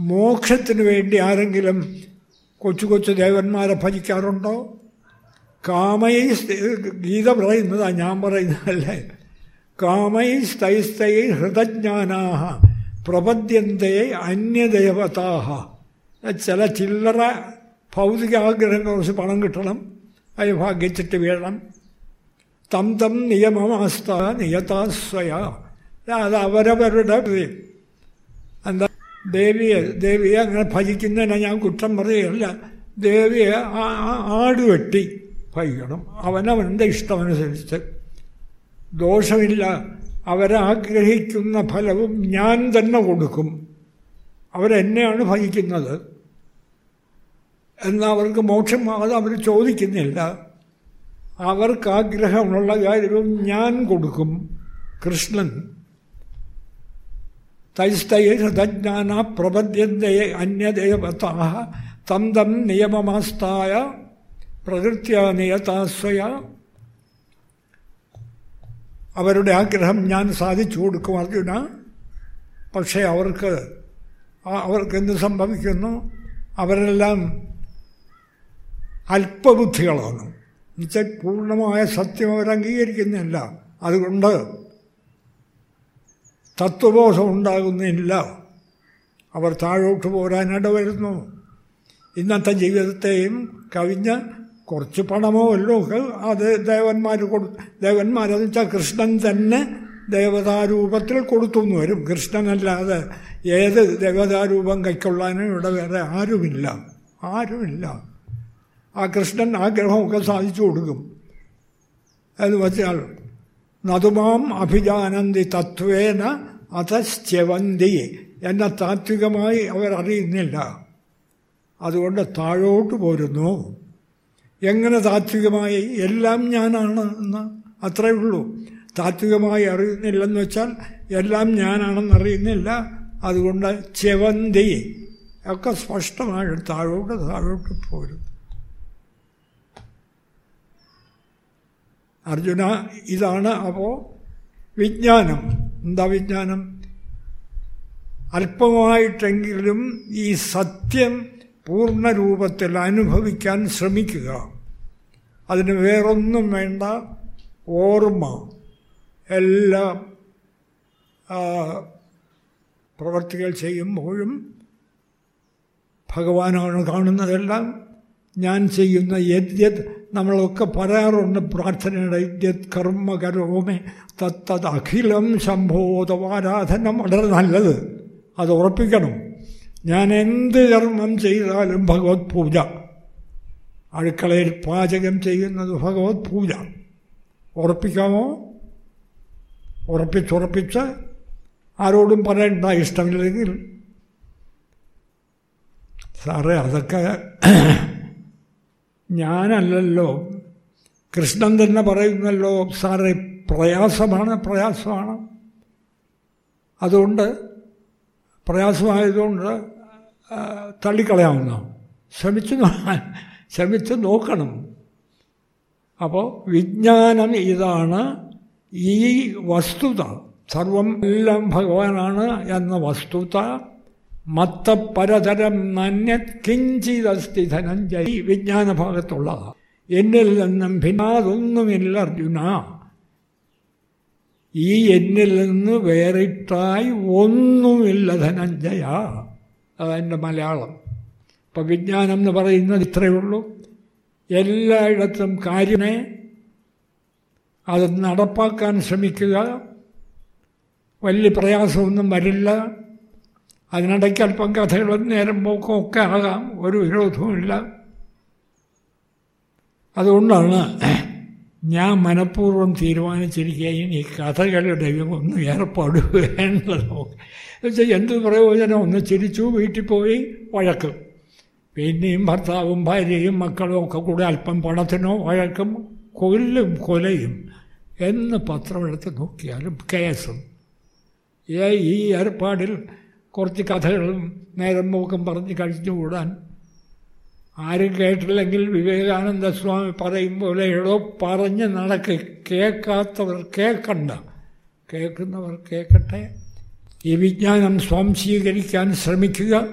മോക്ഷത്തിന് വേണ്ടി ആരെങ്കിലും കൊച്ചു കൊച്ചു ദേവന്മാരെ ഭജിക്കാറുണ്ടോ? കാമൈ ഗീത പറയുന്നതാ ഞാൻ പറയുന്നതല്ലേ. കാമൈ സ്തൈസ്തൈ ഹൃതജ്ഞാനാഹ പ്രപദ്യന്തേ അന്യദേവതാഹ. ചില ചില്ലറ ഭൗതികാഗ്രഹങ്ങൾ കുറച്ച് പണം കിട്ടണം അത് ഭാഗ്യച്ചിട്ട് വീഴണം. തം തം നിയമമാസ്ത നിയതാസ്വയ. അത് അവരവരുടെ എന്താ ദേവിയെ ദേവിയെ അങ്ങനെ ഭജിക്കുന്നതിനെ ഞാൻ കുറ്റം പറയുകയല്ല. ദേവിയെ ആട് വെട്ടി ഭജിക്കണം. അവനവന്റെ ഇഷ്ടമനുസരിച്ച്. ദോഷമില്ല. അവരാഗ്രഹിക്കുന്ന ഫലവും ഞാൻ തന്നെ കൊടുക്കും. അവരെന്നെയാണ് ഭജിക്കുന്നത്. എന്നാൽ അവർക്ക് മോക്ഷം അത് അവർ ചോദിക്കുന്നില്ല. അവർക്ക് ആഗ്രഹമുള്ള കാര്യവും ഞാൻ കൊടുക്കും. കൃഷ്ണൻ തൈസ്തൈഹൃതജ്ഞാന പ്രപദ്യന്തയെ അന്യദേവതാഹ തം തം നിയമമാസ്തായ പ്രകൃത്യ നിയതാസ്വയ അവരുടെ ആഗ്രഹം ഞാൻ സാധിച്ചു കൊടുക്കും അർജുന. പക്ഷേ അവർക്ക് അവർക്ക് എന്ത് സംഭവിക്കുന്നു? അവരെല്ലാം അല്പബുദ്ധികളാണ്. എന്നുവെച്ചാൽ പൂർണമായ സത്യം അവർ അംഗീകരിക്കുന്നില്ല അതുകൊണ്ട് തത്വബോധം ഉണ്ടാകുന്നില്ല അവർ താഴോട്ട് പോരാനിട വരുന്നു ഇന്നത്തെ ജീവിതത്തെയും കവിഞ്ഞ് കുറച്ച് പണമോ അല്ലോ അത് ദേവന്മാർ കൊടു ദേവന്മാരെന്ന് വെച്ചാൽ കൃഷ്ണൻ തന്നെ ദേവതാരൂപത്തിൽ കൊടുത്തു എന്ന് വരും. കൃഷ്ണനല്ലാതെ ഏത് ദേവതാരൂപം കൈക്കൊള്ളാനും ഇവിടെ വേറെ ആരുമില്ല. ആരുമില്ല. ആ കൃഷ്ണൻ ആഗ്രഹമൊക്കെ സാധിച്ചു കൊടുക്കും. എന്ന് വെച്ചാൽ നതുമാം അഭിജാനന്തി തത്വേന അതശ്ചവന്തി എന്നെ താത്വികമായി അവരറിയുന്നില്ല അതുകൊണ്ട് താഴോട്ട് പോരുന്നു. എങ്ങനെ താത്വികമായി? എല്ലാം ഞാനാണ് എന്ന് അത്രയേ ഉള്ളൂ. താത്വികമായി അറിയുന്നില്ലെന്ന് വെച്ചാൽ എല്ലാം ഞാനാണെന്ന് അറിയുന്നില്ല. അതുകൊണ്ട് ചെവന്തി ഒക്കെ സ്പഷ്ടമായിട്ട് താഴോട്ട് താഴോട്ട് പോരും അർജുന ഇതാണ് അപ്പോൾ വിജ്ഞാനം. എന്താ വിജ്ഞാനം? അല്പമായിട്ടെങ്കിലും ഈ സത്യം പൂർണരൂപത്തിൽ അനുഭവിക്കാൻ ശ്രമിക്കുക. അതിന് വേറൊന്നും വേണ്ട ഓർമ്മ. എല്ലാ പ്രവർത്തികൾ ചെയ്യുമ്പോഴും ഭഗവാനാണ് കാണുന്നതെല്ലാം ഞാൻ ചെയ്യുന്ന യദ്യത് നമ്മളൊക്കെ പറയാറുണ്ട് പ്രാർത്ഥനയുടെ യദ്യത് കർമ്മ കരോമേ തത്തത് അഖിലം സംഭോധവാരാധന വളരെ നല്ലത്. അത് ഉറപ്പിക്കണം. ഞാൻ എന്ത് കർമ്മം ചെയ്താലും ഭഗവത് പൂജ. അടുക്കളയിൽ പാചകം ചെയ്യുന്നത് ഭഗവത് പൂജ. ഉറപ്പിക്കാമോ? ഉറപ്പിച്ചുറപ്പിച്ച് ആരോടും പറയണ്ട ഇഷ്ടമില്ലെങ്കിൽ. സാറേ അതൊക്കെ ഞാനല്ലല്ലോ. കൃഷ്ണൻ തന്നെ പറയുന്നല്ലോ സാറേ പ്രയാസമാണ് പ്രയാസമാണ്. അതുകൊണ്ട് പ്രയാസമായതുകൊണ്ട് തള്ളിക്കളയാവുന്ന. ശ്രമിച്ചു ശ്രമിച്ചു നോക്കണം. അപ്പോൾ വിജ്ഞാനം ഇതാണ് ഈ വസ്തുത. സർവം എല്ലാം ഭഗവാനാണ് എന്ന വസ്തുത മത്തപരതരം നന്യ കിഞ്ചിതസ്തി ധനഞ്ജയി വിജ്ഞാന എന്നിൽ നിന്നും ഭിന്നാതൊന്നുമില്ല അർജുന ഈ എന്നിൽ നിന്ന് വേറിട്ടായി ഒന്നുമില്ല ധനഞ്ജയ. അതെന്റെ മലയാളം. ഇപ്പം വിജ്ഞാനം എന്ന് പറയുന്നത് ഇത്രയേ ഉള്ളൂ. എല്ലായിടത്തും കാര്യമേ. അത് നടപ്പാക്കാൻ ശ്രമിക്കുക. വലിയ പ്രയാസമൊന്നും വരില്ല. അതിനിടയ്ക്ക് അല്പം കഥകളും നേരം പോക്കും ഒക്കെ ആകാം. ഒരു വിരോധവുമില്ല. അതുകൊണ്ടാണ് ഞാൻ മനഃപൂർവം തീരുമാനിച്ചിരിക്കുകയും ഈ കഥകളുടെ ഒന്നും ഏർപ്പാട് വേണ്ടതോ എന്നുവെച്ചാൽ എന്ത് പ്രയോജനം? ഒന്ന് ചിരിച്ചു വീട്ടിൽ പോയി വഴക്കും. പിന്നെയും ഭർത്താവും ഭാര്യയും മക്കളും ഒക്കെ കൂടെ അല്പം പണത്തിനോ വഴക്കും കൊല്ലും കൊലയും എന്ന് പത്രമെടുത്ത് നോക്കിയാലും കേസും. ഈ ഏർപ്പാടിൽ കുറച്ച് കഥകളും നേരം പോക്കും പറഞ്ഞ് കഴിച്ചുകൂടാൻ. ആരും കേട്ടില്ലെങ്കിൽ വിവേകാനന്ദ സ്വാമി പറയും പോലെ എടോ പറഞ്ഞ് നടക്ക്. കേൾക്കാത്തവർ കേൾക്കണ്ട. കേൾക്കുന്നവർ കേൾക്കട്ടെ. ഈ വിജ്ഞാനം സ്വാംശീകരിക്കാൻ ശ്രമിക്കുക.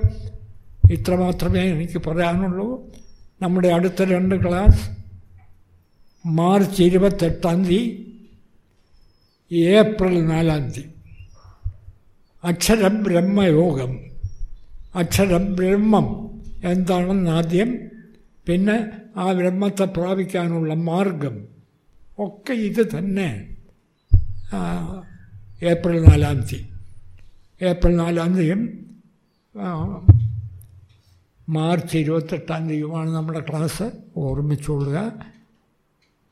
ഇത്രമാത്രമേ എനിക്ക് പറയാനുള്ളൂ. നമ്മുടെ അടുത്ത രണ്ട് ക്ലാസ് മാർച്ച് ഇരുപത്തെട്ടാം തീയതി ഏപ്രിൽ നാലാം തീയതി. അക്ഷരബ്രഹ്മയോഗം അക്ഷരബ്രഹ്മം എന്താണെന്ന് ആദ്യം പിന്നെ ആ ബ്രഹ്മത്തെ പ്രാപിക്കാനുള്ള മാർഗം. ഒക്കെ ഇത് തന്നെ. ഏപ്രിൽ നാലാം തീയതി. ഏപ്രിൽ നാലാം തീയതിയും മാർച്ച് ഇരുപത്തെട്ടാം തീയതിയുമാണ് നമ്മുടെ ക്ലാസ്. ഓർമ്മിച്ചുകൊള്ളുക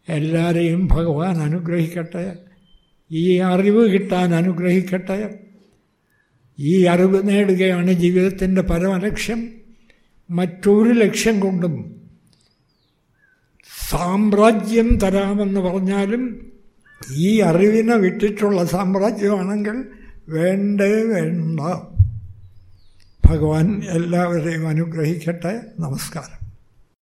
എല്ലാവരെയും ഭഗവാൻ അനുഗ്രഹിക്കട്ടെ. ഈ അറിവ് കിട്ടാൻ അനുഗ്രഹിക്കട്ടെ. ഈ അറിവ് നേടുകയാണ് ജീവിതത്തിന്റെ പരമലക്ഷ്യം. മറ്റൊരു ലക്ഷ്യം കൊണ്ടും സാമ്രാജ്യം തരാമെന്ന് പറഞ്ഞാലും ഈ അറിവിനെ വിട്ടിട്ടുള്ള സാമ്രാജ്യമാണെങ്കിൽ വേണ്ടേ വേണ്ട. ഭഗവാൻ എല്ലാവരെയും അനുഗ്രഹിക്കട്ടെ. നമസ്കാരം.